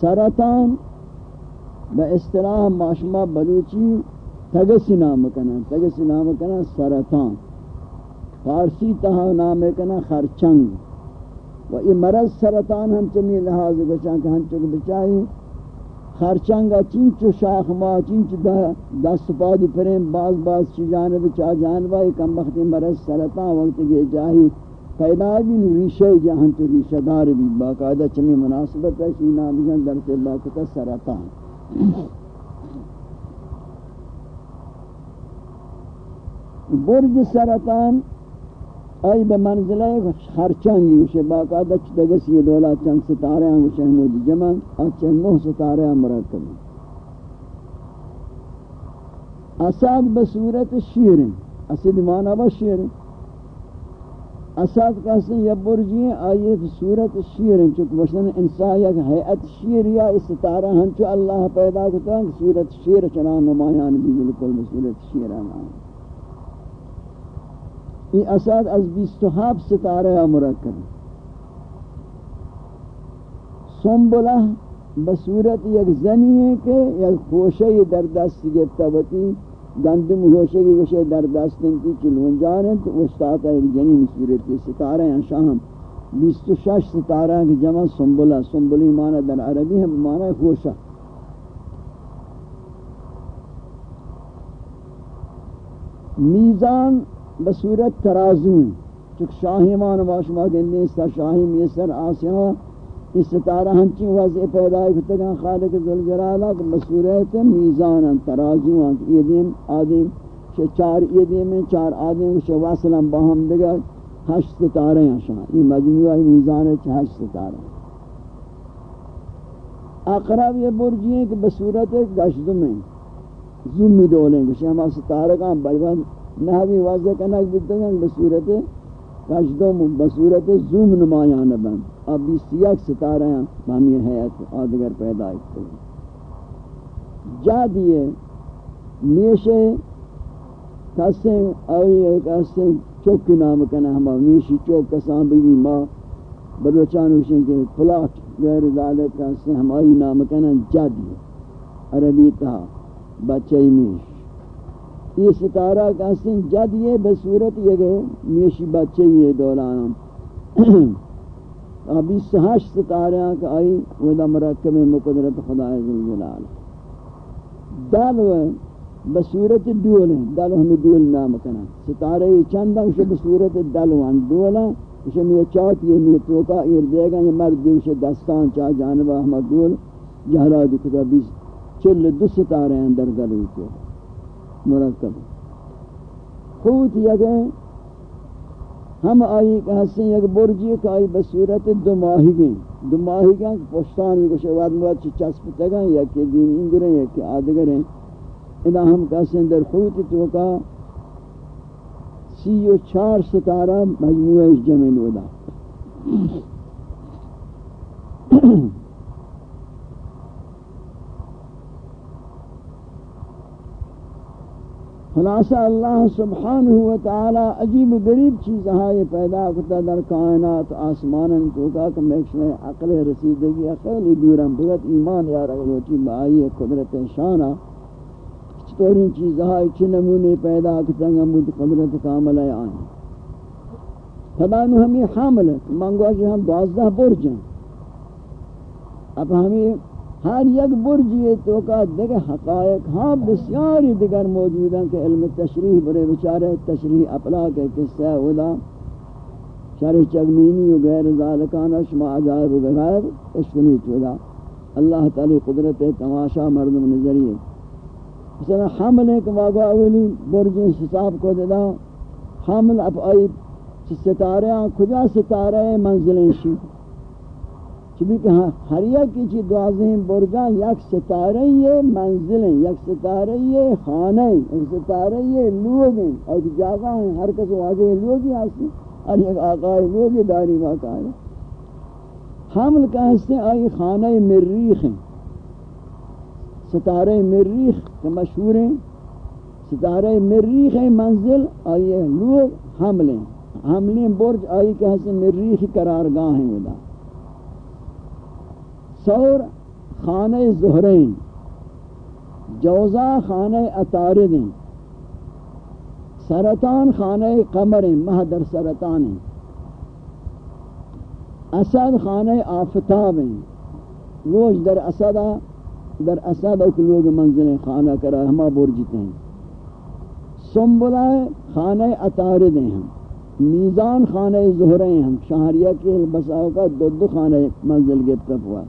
S1: سرطان با اصطلاح معشمہ بلوچی تگسی نام کنا تگسی نام کنا سرطان. فارسی تہا نام کنا خرچنگ. و یہ مرض سرطان ہم چمی لحاظ گچان کہ ہم چک بچائی خرچنگا چنچو شاخ ما چنچو دست پادی پرین باز باز چی جانب چا جانبا یہ کم بخت مرض سرطان وقت کے جاہی. پیدا بھی ریشہ جہاں تو ریشہ دار بھی باقاعدہ چمی مناسبت ہے شی نام جان در سے باقاعدہ سرطان. برج سرطان آئی بمنزلہ خرچنگی اسے باقاعدہ چتگسی دولا چند ستارے ہیں اسے حمود جمع اچھے نو ستارے ہیں مرکب اساد بصورت شیر ہیں اسد معنی با شیر. ہیں اسد کہتے ہیں برجی ہیں آئیے صورت شیر ہیں چونکہ مثلا انسان یک حیعت شیر یا استطارہ ہم چو اللہ پیدا کرتا صورت شیر چنان نمایان بھی بالکل صورت شیر هم. ہے یہ اسد از بیستحاب ستارہ مرکب سنبلہ بصورت یک زنی ہے کہ یک خوشی در دست گفتا بتی گندم ہوشے کی وشے در دستن کی چلون جانیں تو استاد ایک جنین صورت کی ستارے ہیں شام 26 ستارہ کی جمع سنبلا سنبلی معنی در عربی ہے معنی خوشا میزان بصورت ترازو چک شاہی مان باشما گندے سر شاہی میسر آسیاں اس ستارہ ہنچی وضع پیدا کرتا خالق ذوالجلالہ کہ مسورت میزان ترازو ہیں۔ یہ دیم آدم چار، یہ دیم میں چار آدم سے واصل باہم دیگر ہشت ستارے ہیں شان یہ مجموعہ میزان ہے ہشت ستارے اقرب یہ برجی ہیں کہ بصورت گشت میں زومی ڈولیں گے۔ شہما ستارہ کا بلبن نحوی واضح کنک بیتا بصورت کشدم بصورت زوم نمایان بند. اب بیس یک ستارہ ہیں ہمی حیات آدگر پیدا کرتے ہیں جا دیئے میشے کسے آئی ایک کسے چوک نام کنا ہما، میشی چوک کسان بھی بھی ما، بلوچان ہوشیں کہ پلاٹ، غیر ذالک کسے ہمائی نام کنا جا دیئے عربی تہا بچے میش. یہ ستارہ کسے جا دیئے بصورت یہ گئے، میشی بچے یہ دوران ابھی سہاش ستارے ہیں کہ آئی ودا مرکب مقدرت خدا عزوجلال دل و بصورت دول ہیں، دل ہمیں دول نام کنا۔ ستارے چند ہیں، اسے بصورت دل وان دول ہیں۔ اسے میں چاہت، یہ نیتوں کا دے گا یہ مرد دیوش دستان، چاہ جانبا ہمیں دول۔ جہلا دکھتا بیس چل دو ستارے ہیں در دل کو مرکب. خود یہ ہم آئی کہ ہستے یک برجی کہ آئی بصورت دو ماہی گئیں دو ماہی گئیں کہ پشتان کو شواد مواد چی چسپ تگا یا کہ دین انگریں یا کہ آدگریں ادا ہم کہتے در خوتی تو کا سی و چار ستارہ مجموعہ اس جمع لودا خلاصہ اللہ سبحانہ وتعالی عجیب و غریب چیز ہے پیدا کرتا در کائنات آسمان تو کا کہ میں اس میں عقل رسیدگی خیلی دورم بہت ایمان یا رغبتی بائی قدرت شانہ چطور چیز ہے چھ نمونے پیدا کرتا ہیں مجھ قدرت کامل ہے آئیں خدا ہمیں حامل ہے مانگو کہ ہم دوازدہ برج ہیں اب ہمیں ہر یک برجی تو کا دیگر حقائق ہاں بسیاری دیگر موجود ہیں کہ علم تشریح برے بچارے تشریح اپلا کے قصہ اولا، شرح چگمینی و غیر ذالکانا شما عجائب و غیر اشکنی چودا اللہ تعالی قدرت تماشا مردم نظری مثلا حمل ایک واقع اولی برجی حساب کو دیدا حمل اب آئی ستارے، کجا ستارے منزلیں شید چبی کہ ہاں، ہر یک کی چیز دوازیں برگاں یک ستارہ یہ منزل ہیں، یک ستارہ یہ خانہ یک ستارہ یہ لوگ ہیں، اور جاگہ ہیں، ہر کس واضح لوگ ہی آسی اور یک آقا لوگ داری واقع ہے۔ حمل کا آئی خانہ مریخ ہیں۔ ستارہ مریخ کے مشہور ہیں۔ ستارہ مریخ ہیں، منزل، آئی لوگ، حمل ہیں۔ حملیں برج، آئی کہ مریخ قرارگاہ ہیں ودا سور خانہ زہرین جوزا خانہ اتاردیں سرطان خانہ قمریں مہدر سرطانیں اسد خانہ آفتابیں روز در اسدہ در اسد اوک لوگ منزل خانہ کرا ہما برجتے ہیں سنبلہ خانہ اتاردیں ہم میزان خانہ زہریں ہم شہریہ کے بساؤ کا دو دو خانہ منزل گفتف ہوا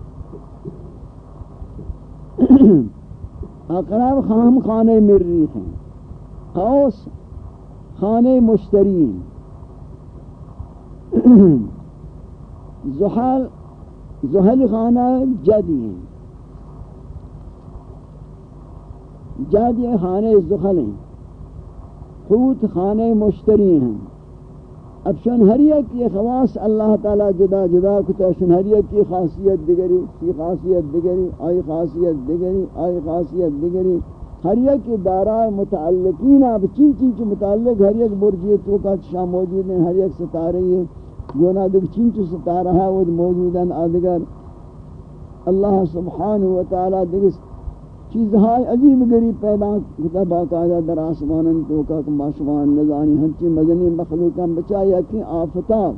S1: اقرب خام خانہ مریخ ہیں، قوس خانہ مشترین، زحل زحل خانہ جدی ہیں۔ جدی خانہ زحل ہیں خوت خانہ مشتری ہیں۔ اب شنہریہ کی خواص اللہ تعالی جدا جدا کتا شنہریہ کی خاصیت دگری کی خاصیت دگری آئی خاصیت دگری آئی خاصیت دگری ہر یک دارائے متعلقین اب چین چین چین متعلق ہر یک برجی تو کا شاہ موجود ہیں، ہر یک ستارے یہ گونا دیکھ چین چین ستارہ ہے، وہ موجود ہیں۔ آدھگر اللہ سبحانہ وتعالی دیکھ چیزهای عجیب غریب پیدا کتا باقاعدہ در آسمان تو کا ماشوان نزانی ہنچی مدنی مخلوقاں بچایا کہ آفتاب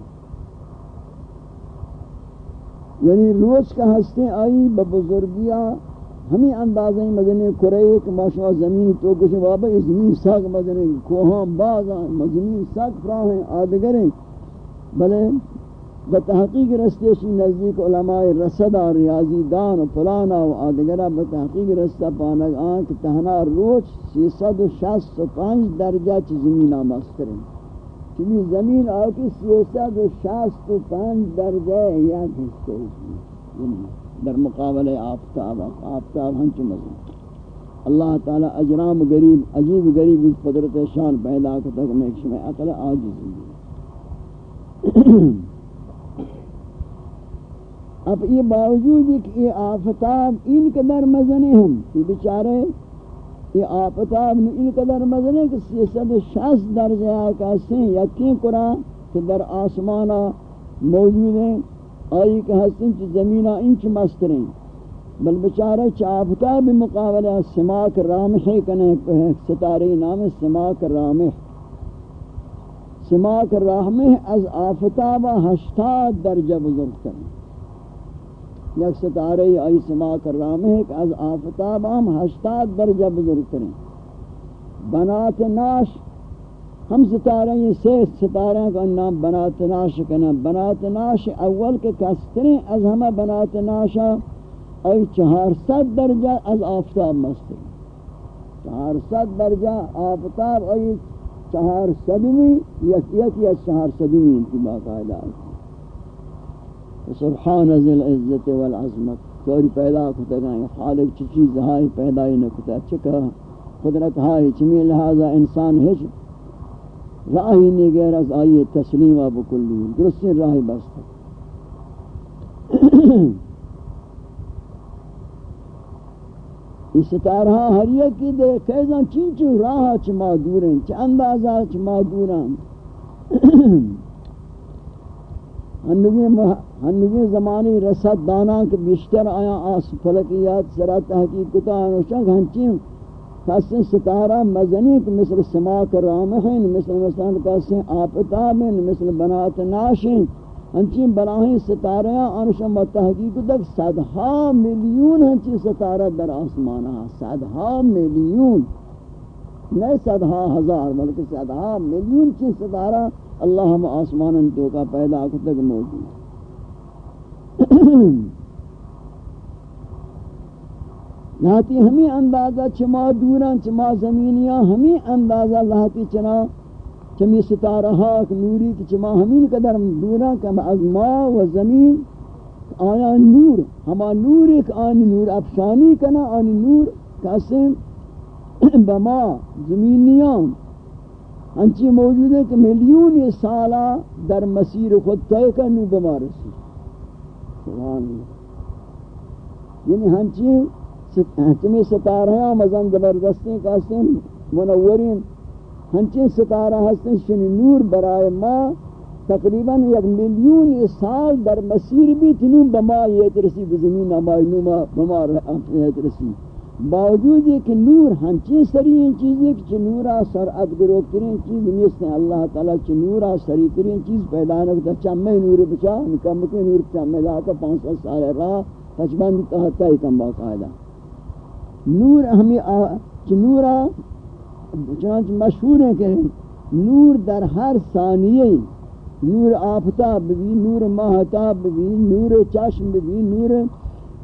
S1: یعنی روز کا ہستے آئی ببزرگیاں ہمیں اندازہ مدنی کرے کہ ماشاء زمین تو کچھ بابا اس زمین ساگ مدنی کوہاں بازاں زمین ساگ فراہیں آدگریں بلے بتحقیق رستے شی نزدیک علماء رسد اور ریاضی دان و فلانا و آدگرہ بتحقیق رستہ پانک آن کہ تہنا روچ سی سد و شست و پانچ درجہ چی زمین آماز کریں چلی زمین آکی سی سد و شست و پانچ درجہ یاد حصے در مقابل آفتاب آفتاب ہنچ مزید. اللہ تعالی اجرام غریب، عجیب غریب قدرت شان پیدا کرتا کہ میں ایک شمع عقل آجز ہوں اب یہ باوجود کہ یہ آفتاب ان قدر مزنے ہم، یہ بچارے یہ آفتاب ان قدر مزنے کہ سیسد شاس درجہ آکا سیں یقین قرآن کہ در آسمانا موجود ہیں، آئی کہ ہستن چی زمینہ انچ مستریں بل بچارے چی آفتاب مقابلہ سماک رامحی کنے ستارے نام سماک رامح۔ سماک رامح از آفتاب ہشتاد درجہ بزرگ کریں یک ستارے آئی سما کر رام ہے کہ از آفتاب ہم ہشتاد درجہ بزرگ کریں بنات ناش، ہم ستارے یہ سے ستارے کا نام بنات ناش کنا۔ بنات ناش اول کے کستریں از ہمیں بنات ناشا۔ آئی چہار ست درجہ از آفتاب مستر چہار ست درجہ آفتاب آئی چہار صدمی یک یک یا چہار صدمی انتباہ قائدہ آئی۔ سبحان ذی العزت والعظمت کوئی پیدا کتا گئے خالق چی چیز ہائی پیدا ہی نہ کتا چکا قدرت ہائی چمی لہذا انسان ہیچ راہی نہیں غیر از آئی تسلیم اب کلی درستی راہی بستا اس ستارہ ہر یک کی دے کیزاں چین چون راہ چما دوریں چی اندازہ چما دوریں ہنگی زمانی رسد دانا کہ بیشتر آیا آس فلکیات سرا تحقیق آنوشنگ ہنچین خاصن ستارہ مزنی کہ مثل سماک رامحین، مثل مثلا کسیں آفتابین، مثل بنات ناشین، ہنچین بناہیں ستارہ آنوشنگ تحقیق تک صدہا ملیون ہنچین ستارہ در آسمانہ صدہا ملیون نہیں صدہا ہزار، بلکہ صدہا ملیون چین ستارہ اللہ ہم آسمان تو کا پیدا کو تک موجود لاتی ہمیں اندازہ چما دوران، چما زمینیاں، ہمیں اندازہ لاتی چنا، چمی ستارہ ہاک نوری کی چما ہمیں قدر دوران کم از ما و زمین آیا نور۔ ہما نور ایک آنی نور افشانی کنا، آنی نور کسیم بما زمینیاں۔ ہنچی موجود ہے کہ ملیون سالہ در مسیر خود طے کرنو بمارسی سبحان اللہ۔ یعنی ہنچی ہنچی ستارہ مزن زبردستیں کہتے ہیں منورین۔ ہنچی ستارہ ہستیں، شنی نور برائے ما تقریباً یک ملیون سال در مسیر بھی تنو بما یہ ترسی بزمین ہماری نوما بما یہ ترسی۔ باوجود یہ کہ نور ہنچی سری ہیں چیزیں کہ نورا سرعت گروہ کریں چیز نیست ہیں۔ اللہ تعالیٰ چی نورا سری ترین چیز پیدا نکتا چمہ نور بچا نکم کے نور چمہ لاتا پانچ سو سال راہ خشبند تحتا ہی کم باقاعدہ۔ نور ہمیں چی نورا چنانچہ مشہور ہیں کہ نور در ہر ثانیے نور آفتاب بھی، نور ماہتاب بھی، نور چشم بھی، نور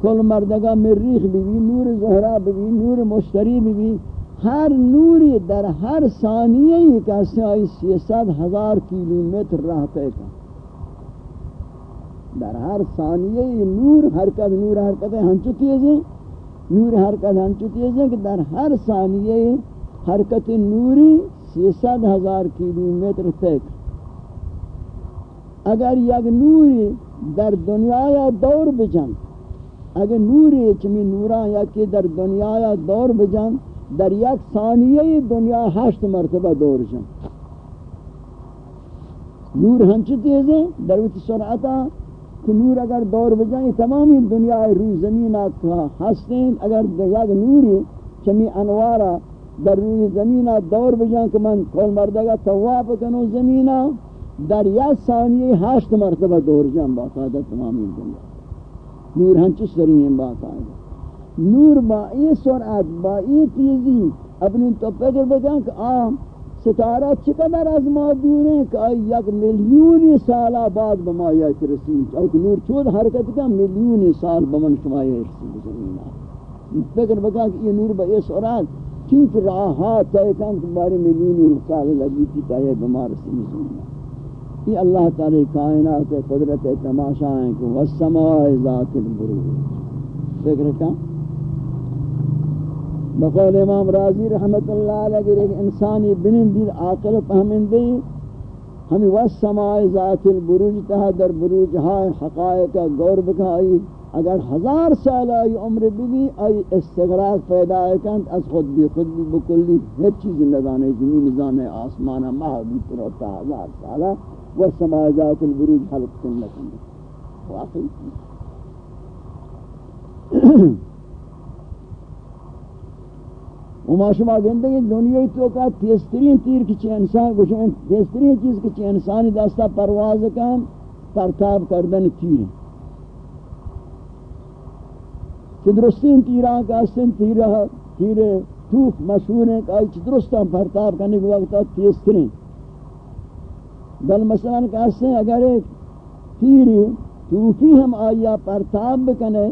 S1: کل مردگا مریخ بھی نور زہرہ بھی نور مشتری بھی ہر نوری در ہر ثانیہ ہی کہتے ہیں سی ست ہزار کیلومیتر رہتے کا در ہر ثانیہ ہی نور حرکت نور حرکت ہنچو تیزیں جی۔ نور حرکت ہنچو تیزیں جی کہ در ہر ثانیہ حرکت نوری سی ست ہزار کیلومیتر تک اگر یک نوری در دنیا یا دور بجن اگر نوری چمی نوران یا در دنیا یا دور بجن، در یک ثانیه دنیا ہشت مرتبہ دور جن. نور ہنچ تیز ہے در وقت سرعتا کہ نور اگر دور بجائیں تمامی دنیا روی زمین ہستیں اگر یک نوری چمی انوارا در روی زمین دور بجائیں کہ من کول مردگا تواف کنو زمین در یک ثانیه ہشت مرتبہ دور جن باقاعدہ تمامی دنیا. نور ہنچ سری ہیں باقاعدہ نور با ای سرعت، با ای تیزی، اپنی تو فکر بکن کہ آ ستارہ چقدر از ما دور ہیں کہ یک ملیونی سالہ بعد بما یک رسیم۔ چاہو نور چود حرکت کا ملیونی سال بمن شما یک رسیم۔ زمینہ فکر بکن کہ یہ نور با ای سرعت چنچ راہات تاہی کن کہ ملیونی سال لگی تھی تاہی بما رسیم۔ زمینہ یہ اللہ تعالی کائنات قدرت تماشا ہیں کہ والسماء ذات البروج فکر کن بقول امام راضی رحمت اللہ علیہ کہ ایک انسانی بنن دید عاقل فہمندی ہمیں والسماء ذات البروج تہا در بروج ہائے حقائق گور بکائی اگر ہزار سال آئی عمر بھی آئی استغراق پیدا کن از خود بھی خود بھی بکلی۔ ہر چیز نظانے زمین، نظانے آسمانہ ماہ بھی تروتا ہزار سالہ۔ والسماء ذات البروج حلق سنکن واقعی وما شما زندگی دنیای تو کا تیسترین تیر کی انسان گوشن، تیسترین چیز کی انسانی دستا پرواز کن، پرتاب کردن تیر کہ درستین تیران کا، سن تیر تیر توف مشہور ہے کہ چ درستان پرتاب کرنے کے وقت تیسترین. بل مثلا کہ اگر ایک تیری توفی ہم آیا پرتاب بکنے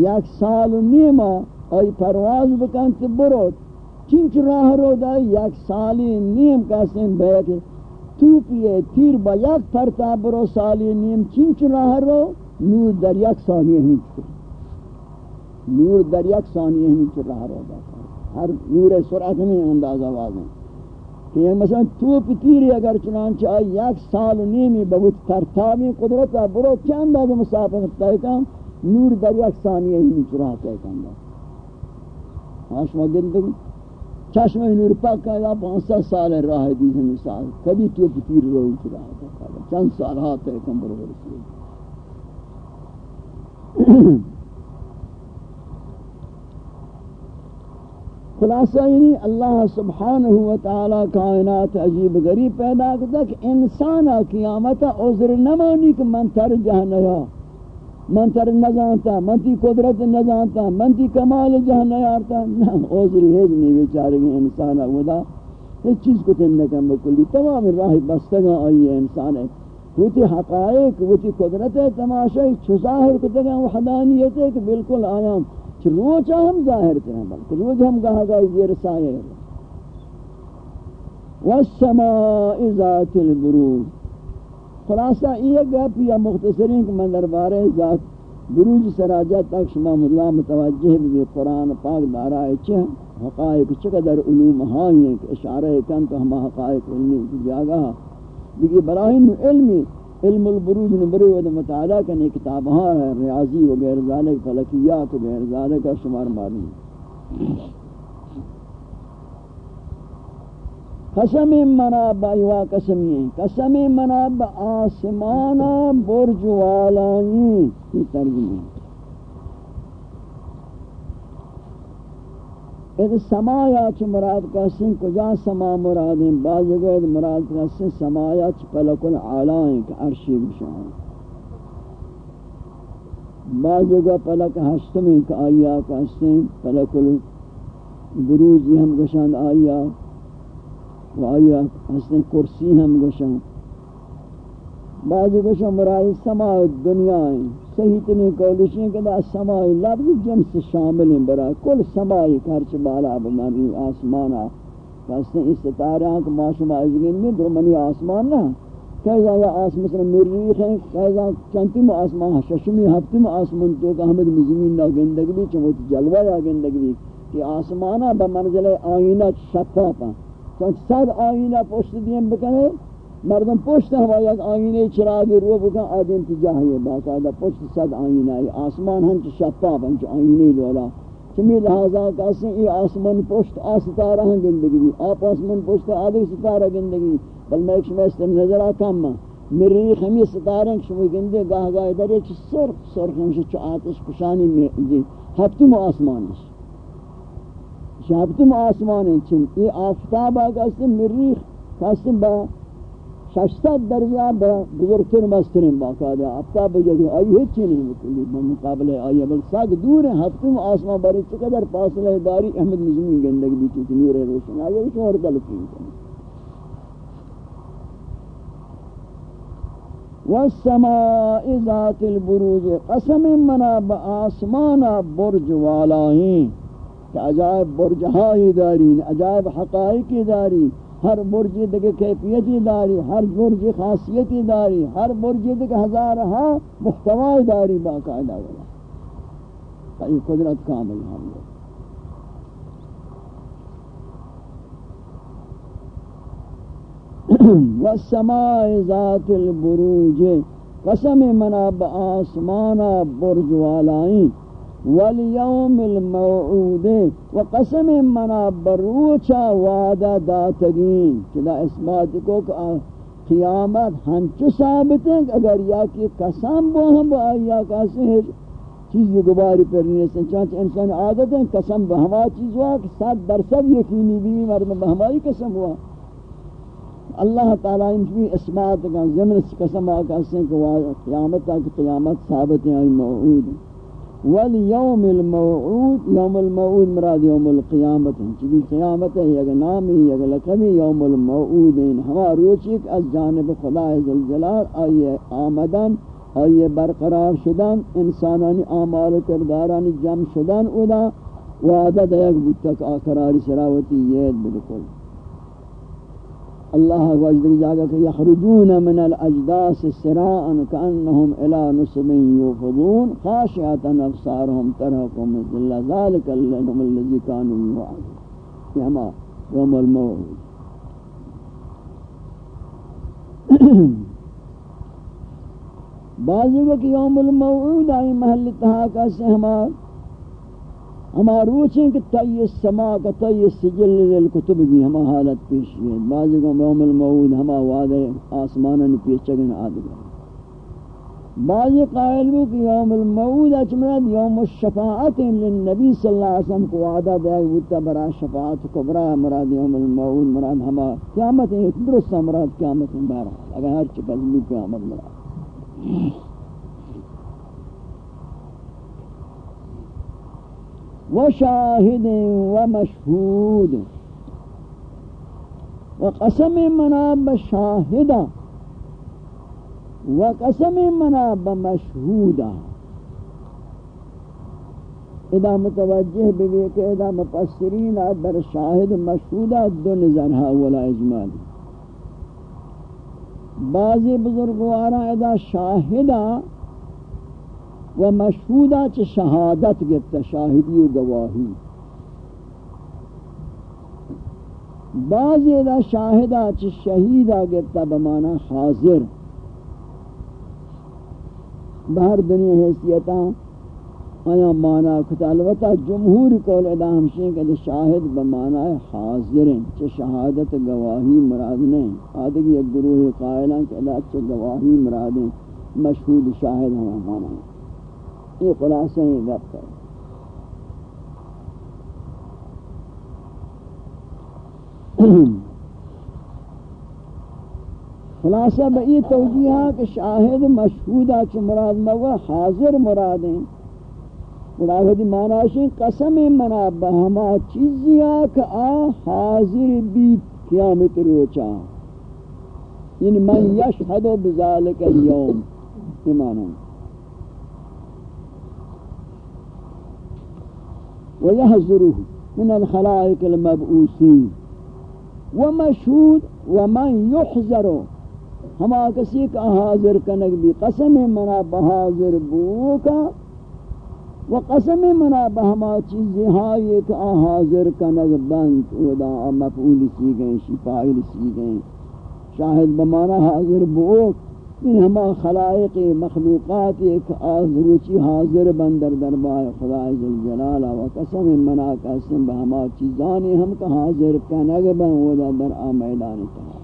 S1: یک سال و نیمہ آئی پرواز بکن تو برو چنچ راہ رو دا یک سالی نیم کسیم بیت تو پیئے تیر با یک پرتا برو سالی نیم چنچ راہ رو، نور در یک ثانیہ ہی چکر نور در یک ثانیہ ہی چکر راہ رو دا ہر نور سرعت میں انداز آواز ہیں کہ مثلا تو پی تیری اگر چنانچہ آئی، یک سال و نیمی بہت ترتابی قدرت برو چند انداز مسافت تایتا نور در یک ثانیہ ہی چکر راہ تایتا آشما گندگی چشم نور پاک کا یا پانسا سال راہ دی ہے مثال کبھی تو پتیر روی کی راہ دا چند سال ہاتھ ہے کم برو رسول خلاصہ یعنی اللہ سبحانہ وتعالی کائنات عجیب غریب پیدا کرتا کہ انسان قیامت عذر نمانی کہ من تر جہنیا من تر نزانتا، من تی قدرت نزانتا، من تی کمال جہاں نیارتا نا عذری ہے جنی بیچارے گی انسان ودا اس چیز کو تنکم بکلی، تمام راہ بستگاں آئی انسان ہے وہ تی حقائق وہ تی قدرت ہے تماشا ظاہر کو تگاں وحدانیت ہے کہ بالکل آیا چھ روچا ہم ظاہر کریں بلکہ روچ ہم کہا گا زیر سائے والسماء ذات البروج۔ خلاصہ یہ گپ یا مختصرین کہ من دربارے ذات بروج سراجہ تک شما اللہ متوجہ بھی قرآن پاک دارائے چھے حقائق چقدر علوم ہائی ہیں کہ اشارہ کن تو ہما حقائق علمی جاگا دیکھئے براہین علمی علم البروج نمبر و مطالعہ کرنے کتاب ہاں ہے ریاضی وغیر ذالک، فلکیات وغیر ذالک، شمار مارنی قسم منا با بایوا قسمی قسم منا با آسمانا برج والانی کی ترجمہ اذ سمایا چ مراد کسن کجا سما مراد ہیں؟ بعض جگہ مراد کسن سمایا چ پلک العالی ہیں کہ عرشی بشان بعض جگہ پلک ہشتم کہ آیا کسن پلک البروج ہم گشان آیا و آیا حسن کرسی ہم گوشاں بعضی گوشاں مراد سماع دنیا ہیں۔ صحیح تنی قولشیں کہ دا سماع لفظ جنس شامل ہیں برای کل سماعی کرچ بالا بمانی آسمانا حسن اس ستارہ ہیں کہ ما شما ازگین میں دو منی آسمان نا کہزا یا آسمان مثلا مریخ ہیں کہزا چنتی مو آسمان، ششمی، ہفتی مو آسمان، تو کہ ہمیں مزمین نا گندگ بھی چموت جلوہ یا گندگ بھی کہ آسمانا بمنزل آئینہ شفاف ہیں۔ چون صد آئینہ پشت دیم بکنے مردم پشت ہوا یک آئینے چراغی رو بکن آدم تجاہی باقاعدہ پشت صد آئینہ آسمان ہنچ شفاف ہنچ آئینے دولا چمی لہذا کہتے ہیں یہ آسمان پشت آ آستارہ ہن گندگی بھی آپ آسمان پشت آدھے ستارہ گندگی بل میں ایک شما استر نظرہ کم مریخ ہمی ستارہ شما گندے گاہ گاہ در ایک سرخ سرخ ہمشہ چو آتش پشانی میں جی ہفتم آسمان ہفتم آسمان چم یہ آفتاب آگا مریخ کہتے ہیں با ششتت درجہ بزرگتر مسترین باقاعدہ افتاب جگہ آئی ہیچ نہیں مکلی مقابلہ آئی بل. ساگ دور ہیں ہفتوں آسمان باری چقدر فاصلہ داری؟ احمد نظمی گندگی بھی چیز نور روشن. آئی ہے اور دلکین کرنے والسماء ذات البروج. قسم منا با برج والائیں کہ عجائب برجہائی داری عجائب حقائقی داری ہر برج دیکھ کیفیتی داری، ہر برج خاصیتی داری، ہر برج دیکھ ہزار ہاں محتوائی داری باقاعدہ والا۔ یہ قدرت کامل ہم لوگ۔ والسماء ذات البروج، قسم مناب آسمانا برج والائیں۔ والیوم الموعود و قسم منا بروچا وعدہ داتگین چلا اثبات کو قیامت ہنچو ثابت ہیں اگر یا کی قسم بو ہم با آیا کسی ہے چیزی گباری پر نہیں سن چانچہ انسان عادت ہیں قسم بہما چیز ہوا کہ سات درصد یقینی بھی مرد بہمائی قسم ہوا۔ اللہ تعالیٰ ان کی اثبات کا زمن قسم آکا سے کہ قیامت تک قیامت ثابت ہیں موعود ہیں۔ والیوم الموعود، یوم الموعود مراد یوم القیامت چبی قیامت ہے، یک نامی یک لقبی یوم الموعود یعنی ہما روچک از جانب خدا عزالجلال آئیے آمدن، آئیے برقرار شدن، انسانانی آمال کردارانی جمع شدن ادا وعدد یک بودتک آقراری سراوتی یہ بالکل اللہ وجد جاگا کہ یخرجون من الاجداس سراعا کانہم الى نصب یوفضون خاشعتا افسارهم ترہکم ذل ذالک اللہم اللذی کانوا یوعدون یہ ہما یوم الموعود. بعضی وقت یوم الموعود آئی محل تحاکہ سے ہمارے ہما روچیں کہ تی السما کا تی السجل للکتب بھی ہما حالت پیش ہے۔ بعضی کو یوم المعود ہما وعدہ آسمانہ پیش چگن آدھگا بعضی قائل بھی کہ یوم المعود اچمرد یوم الشفاعت للنبی صلی اللہ علیہ وسلم، کو وعدہ دیا بودتا برا شفاعت کبرا مراد یوم المعود مراد ہما قیامت ہے درست مراد قیامت ہے، بہرحال، اگر ہر چکل بھی قیامت مراد۔ وشاهد ومشهود. وقسم منا بشاهدا وقسم منا بمشهودا اذا متوجہ بھی کہ اذا مفسرین در شاہد مشہودہ دو نظر اولا اجمال. بعضی بزرگوارا اذا شاہدہ و مشہودہ چ شہادت گفتا شاہدی و گواہی بعض ادا شاہدہ چ شہیدہ گفتا بمانا حاضر. بہر دنیا حیثیتا، آیا مانا کتا؟ البتہ جمہور قول ادا ہمشیں کہ شاہد بمانا حاضر ہیں چ شہادت گواہی مراد نہیں آدھگی ایک گروہ قائلان کہ ادا چ گواہی مراد ہیں مشہود شاہد ہمیں مانا ہے یہ خلاصہ ہی گپ ہے۔ خلاصہ بئی توجیہ کہ شاہد مشہودہ چھ مراد مگا حاضر مراد ہیں۔ خلاصہ معنی ہے قسم منا بہما چیزیا کہ آ حاضر بیت قیامت روچا یعنی من یشہد بذالک اليوم یہ معنی ويحذره من الخلائق المبعوثين ومشهود ومن يحذر. ہما کسی کا حاضر کنگ بھی قسم منا بحاضر بوکا و قسم منا بہما چیزیں ہائی کہ حاضر کنگ بند ودا مفعول سی گئیں شفائل سی گئیں شاہد بمانا حاضر بوک. من ہما خلائق مخلوقات ایک آزروچی حاضر بندر دربار خدا عزالجلال و قسم منا قسم بہما چیزانی ہم کا حاضر کنگ بن ودا در آمیدان تمام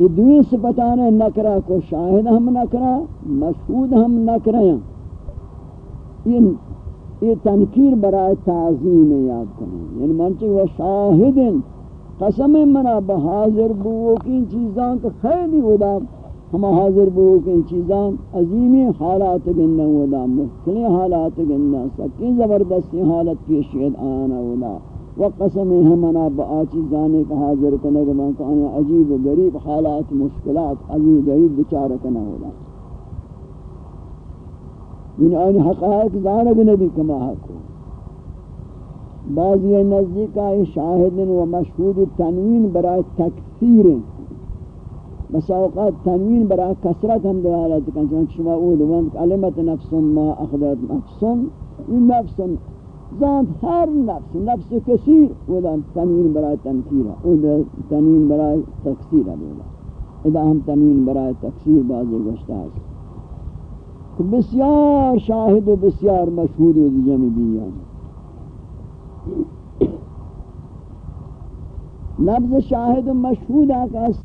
S1: یہ دوئی سپتانے نکرہ کو شاہد ہم نکرہ مشہود ہم نکرہ یہ تنکیر برای تعظیم یاد کریں یعنی منچے وہ شاہدن قسم منا بحاضر بو کی چیزاں کا خیلی ودا، ہم حاضر بو کی چیزاں عظیمی حالات گندہ ودا مختلف حالات گندہ سکی زبردستی حالت پیشید آنا ودا۔ و قسم ہمنا با چیزانے کا حاضر کنگ من کہ آیا عجیب و غریب حالات، مشکلات، عجیب و غریب بچار کنہ ودا۔ یعنی آئین حقائق زانگ نبی کما حق ہو۔ بعضی نزدیک آئی شاہد و مشہود تنوین برای تکثیر. بس اوقات تنوین برای کسرت ہم دلالت کن، چونکہ شما اود وانت علمت نفس ما اخذت نفس. این نفس ذات ہر نفس نفس کثیر ودا تنوین برای تنکیر. اود تنوین برای تکثیر ہے ادا ہم تنوین برای تکثیر بعضی گوشتا ہے بسیار شاہد و بسیار مشہود و جمع بیان. لفظ شاہد مشہود آکاس